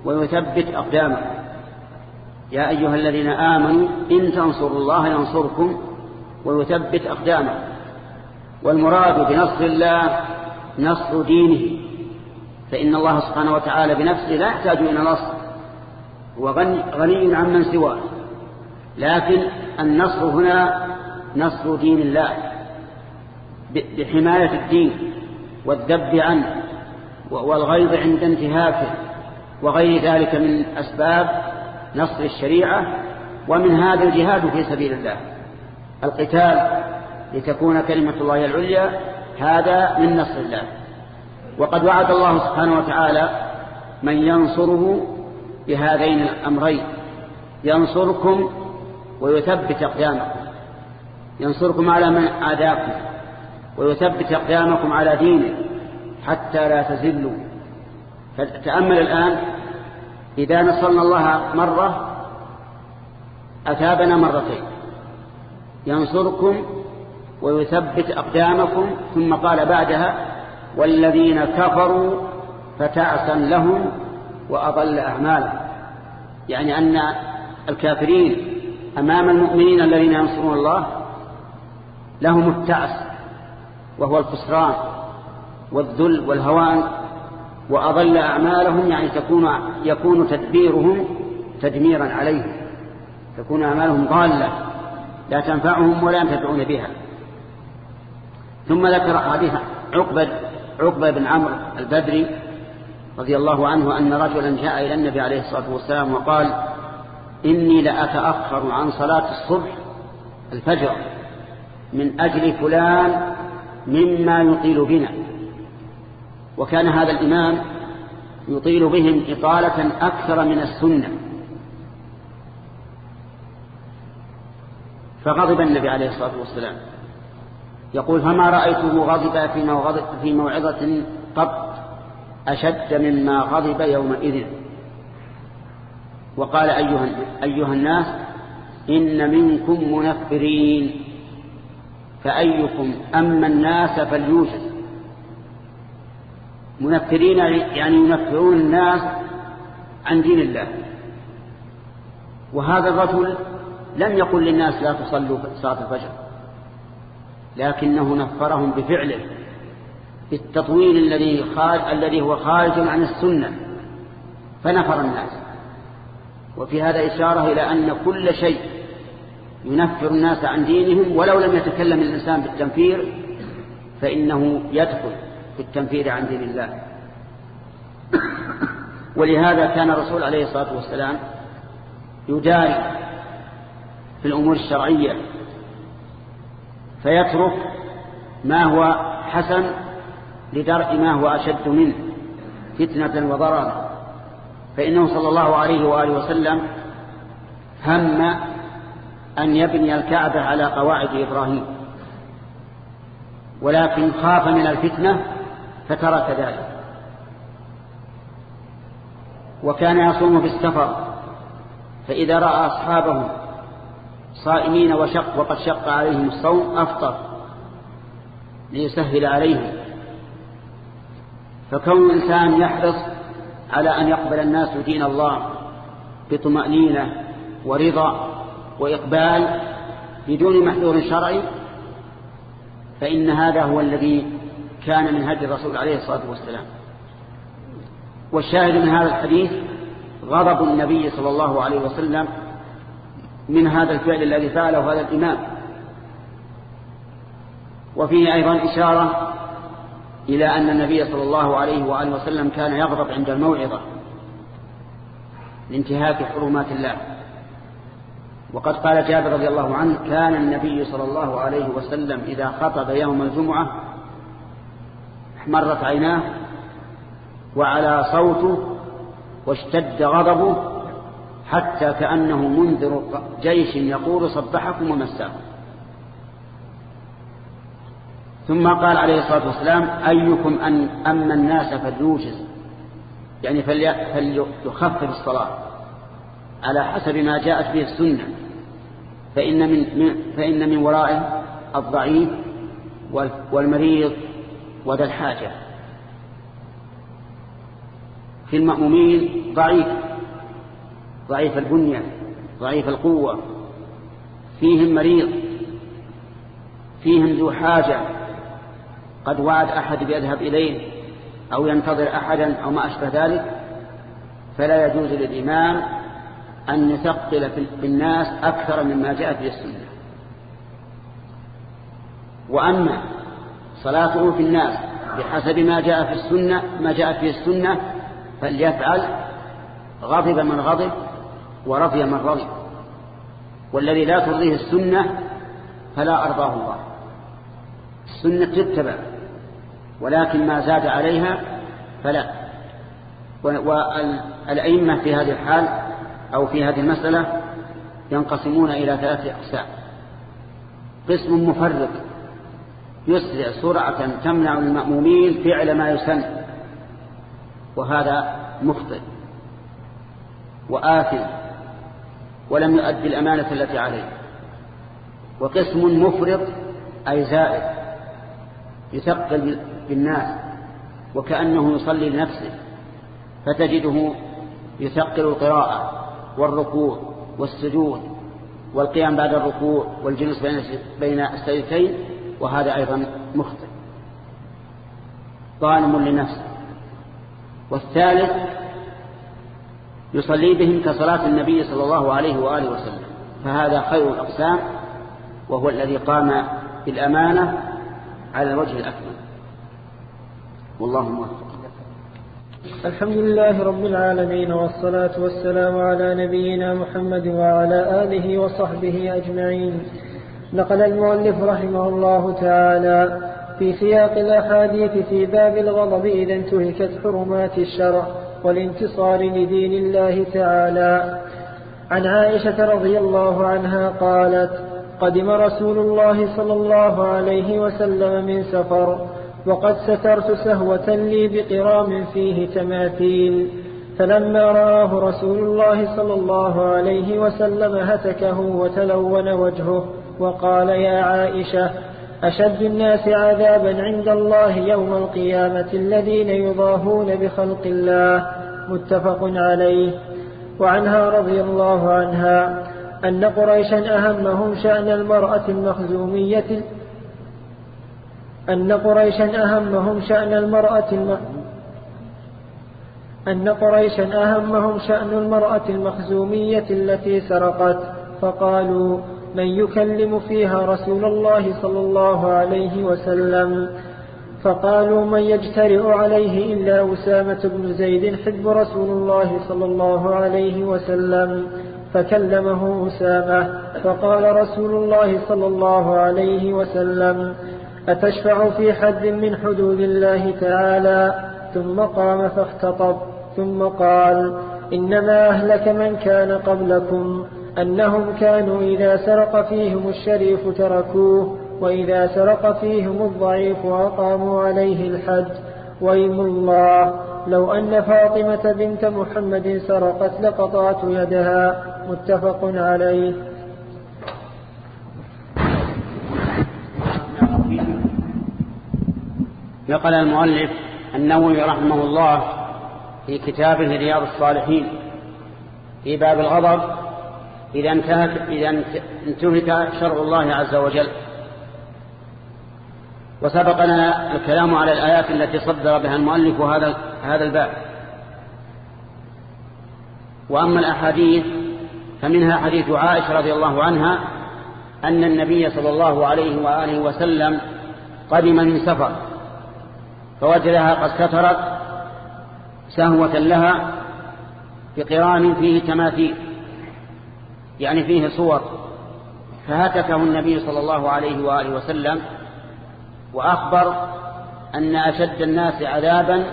ويثبت أقدامكم. يا أيها الذين آمنوا إن تنصروا الله ينصركم ويثبت أقدامكم. والمراد بنصر الله نصر دينه. فإن الله سبحانه وتعالى بنفسه لا يحتاج إلى نصر هو غني عن من سواه. لكن النصر هنا نصر دين الله بحماية الدين والذب عنه والغيظ عند انتهاكه وغير ذلك من أسباب نصر الشريعة ومن هذا الجهاد في سبيل الله. القتال لتكون كلمة الله العليا هذا من نصر الله. وقد وعد الله سبحانه وتعالى من ينصره بهذين الأمرين ينصركم ويثبت أقدامكم. ينصركم على من عاداكم ويثبت أقدامكم على دينه. حتى لا تزلوا. فتأمل الآن إذا نصرنا الله مرة أثابنا مرتين. ينصركم ويثبت أقدامكم ثم قال بعدها والذين كفروا فتعسا لهم وأضل أعمالهم. يعني أن الكافرين أمام المؤمنين الذين ينصرون الله لهم التعس وهو الخسران والذل والهوان وأضل أعمالهم يعني تكون يكون تدبيرهم تدميرا عليهم تكون أعمالهم ضالة لا تنفعهم ولا ينتفعون بها. ثم ذكر حديث عقبة عقبة بن عمرو البدري رضي الله عنه أن رجلا جاء إلى النبي عليه الصلاة والسلام وقال إني لأتأخر عن صلاة الصبح الفجر من أجل فلان مما يطيل بنا. وكان هذا الإمام يطيل بهم إطالة أكثر من السنة. فغضب النبي عليه الصلاة والسلام. يقول فما رأيته غضب في موعظة قط أشد مما غضب يومئذ. وقال أيها, أيها الناس إن منكم منفرين فأيكم أما الناس فليوجد. منفرين يعني ينفرون الناس عن دين الله. وهذا الرجل لم يقل للناس لا تصلوا صلاة الفجر لكنه نفرهم بفعله بالتطويل الذي خارج الذي هو خارج عن السنة فنفر الناس. وفي هذا إشارة إلى أن كل شيء ينفر الناس عن دينهم ولو لم يتكلم الإنسان بالتنفير فإنه يدخل في التنفير عن دين الله. ولهذا كان الرسول عليه الصلاة والسلام يداري في الأمور الشرعية فيترك ما هو حسن لدرء ما هو أشد منه فتنة وضررا فإنه صلى الله عليه وآله وسلم هم أن يبني الكعبة على قواعد إبراهيم. ولكن خاف من الفتنة فترك ذلك. وكان يصوم في السفر فإذا رأى أصحابه صائمين وشق وقد شق عليهم الصوم أفطر ليسهل عليهم. فكون الإنسان يحرص على أن يقبل الناس دين الله بطمأنينة ورضا وإقبال بدون محذور شرعي فإن هذا هو الذي كان من هدي الرسول عليه الصلاة والسلام. والشاهد من هذا الحديث غضب النبي صلى الله عليه وسلم من هذا الفعل الذي فعله هذا الإمام. وفيه أيضا إشارة إلى أن النبي صلى الله عليه وآله وسلم كان يغضب عند الموعظة لانتهاك حرمات الله. وقد قال جابر رضي الله عنه كان النبي صلى الله عليه وسلم إذا خطب يوم الجمعة احمرت عيناه وعلى صوته واشتد غضبه حتى كأنه منذر جيش يقول صبحكم ومساكم. ثم قال عليه الصلاة والسلام أيكم أن أما الناس فليوجز. يعني فليخفف الصلاة. على حسب ما جاءت به السنة. فإن من, فإن من ورائه الضعيف والمريض وذا الحاجة. في المأمومين ضعيف. ضعيف البنية ضعيف القوة. فيهم مريض فيهم ذو حاجة. قد وعد أحد بيذهب إليه أو ينتظر أحدا أو ما أشبه ذلك فلا يجوز للإمام أن يثقل بالناس أكثر مما جاء في السنة. وأما صلاته في الناس بحسب ما جاء في السنة ما جاء في السنة فليفعل غضب من غضب ورضي من رضي. والذي لا ترضيه السنة فلا أرضاه الله. السنة تتبع. ولكن ما زاد عليها فلا. والأئمة في هذه الحال أو في هذه المسألة ينقسمون إلى ثلاثة أقسام. قسم مفرق يسرع سرعة تمنع المأمومين فعل ما يسن. وهذا مخطئ. وآثم. ولم يؤدي الأمانة التي عليه. وقسم مفرط أي زائد. يثقل بالناس وكأنه يصلي لنفسه فتجده يثقل القراءة والركوع والسجود والقيام بعد الركوع والجلوس بين السيدتين وهذا أيضا مخطئ. ظالم لنفسه. والثالث يصلي بهم كصلاة النبي صلى الله عليه وآله وسلم فهذا خير الأقسام وهو الذي قام بالأمانة على الوجه الأكمل. والله موفق. الحمد لله رب العالمين والصلاة والسلام على نبينا محمد وعلى آله وصحبه أجمعين. نقل المؤلف رحمه الله تعالى في سياق الأحاديث في باب الغضب إذا انتهكت حرمات الشرع والانتصار لدين الله تعالى. عن عائشة رضي الله عنها قالت قدم رسول الله صلى الله عليه وسلم من سفر وقد سترت سهوة لي بقرام فيه تماثيل. فلما رآه رسول الله صلى الله عليه وسلم هتكه وتلون وجهه وقال يا عائشة أشد الناس عذابا عند الله يوم القيامة الذين يضاهون بخلق الله. متفق عليه. وعنها رضي الله عنها. أن قريشا أهمهم شأن المرأة المخزومية. أن قريشا أهمهم شأن المرأة الم... أن قريشا أهمهم شأن المرأة المخزومية التي سرقت. فقالوا من يكلم فيها رسول الله صلى الله عليه وسلم؟ فقالوا من يجترئ عليه إلا أسامة بن زيد حب رسول الله صلى الله عليه وسلم. فكلمه أسامة فقال رسول الله صلى الله عليه وسلم أتشفع في حد من حدود الله تعالى؟ ثم قام فاختطب ثم قال إنما أهلك من كان قبلكم أنهم كانوا إذا سرق فيهم الشريف تركوه وإذا سرق فيهم الضعيف أقاموا عليه الحد. وإم الله. لو أن فاطمة بنت محمد سرقت لقطعت يدها. متفق عليه. نقل المؤلف النووي رحمه الله في كتابه رياض الصالحين في باب الغضب إذا انتهك, إذا انتهك شرع الله عز وجل. وسبق لنا الكلام على الآيات التي صدر بها المؤلف هذا هذا الباب. وأما الأحاديث فمنها حديث عائشة رضي الله عنها أن النبي صلى الله عليه وآله وسلم قدم من سفر فوجدها قد سترت سهوة لها بقران فيه تماثيل يعني فيه صور. فهتكه النبي صلى الله عليه وآله وسلم وأخبر أن أشد الناس عذابا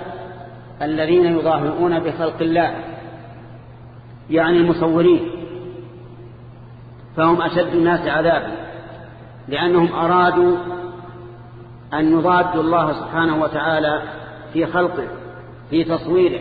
الذين يظاهرون بخلق الله يعني المصورين فهم أشد الناس عذابا لأنهم أرادوا أن يضادوا الله سبحانه وتعالى في خلقه في تصويره.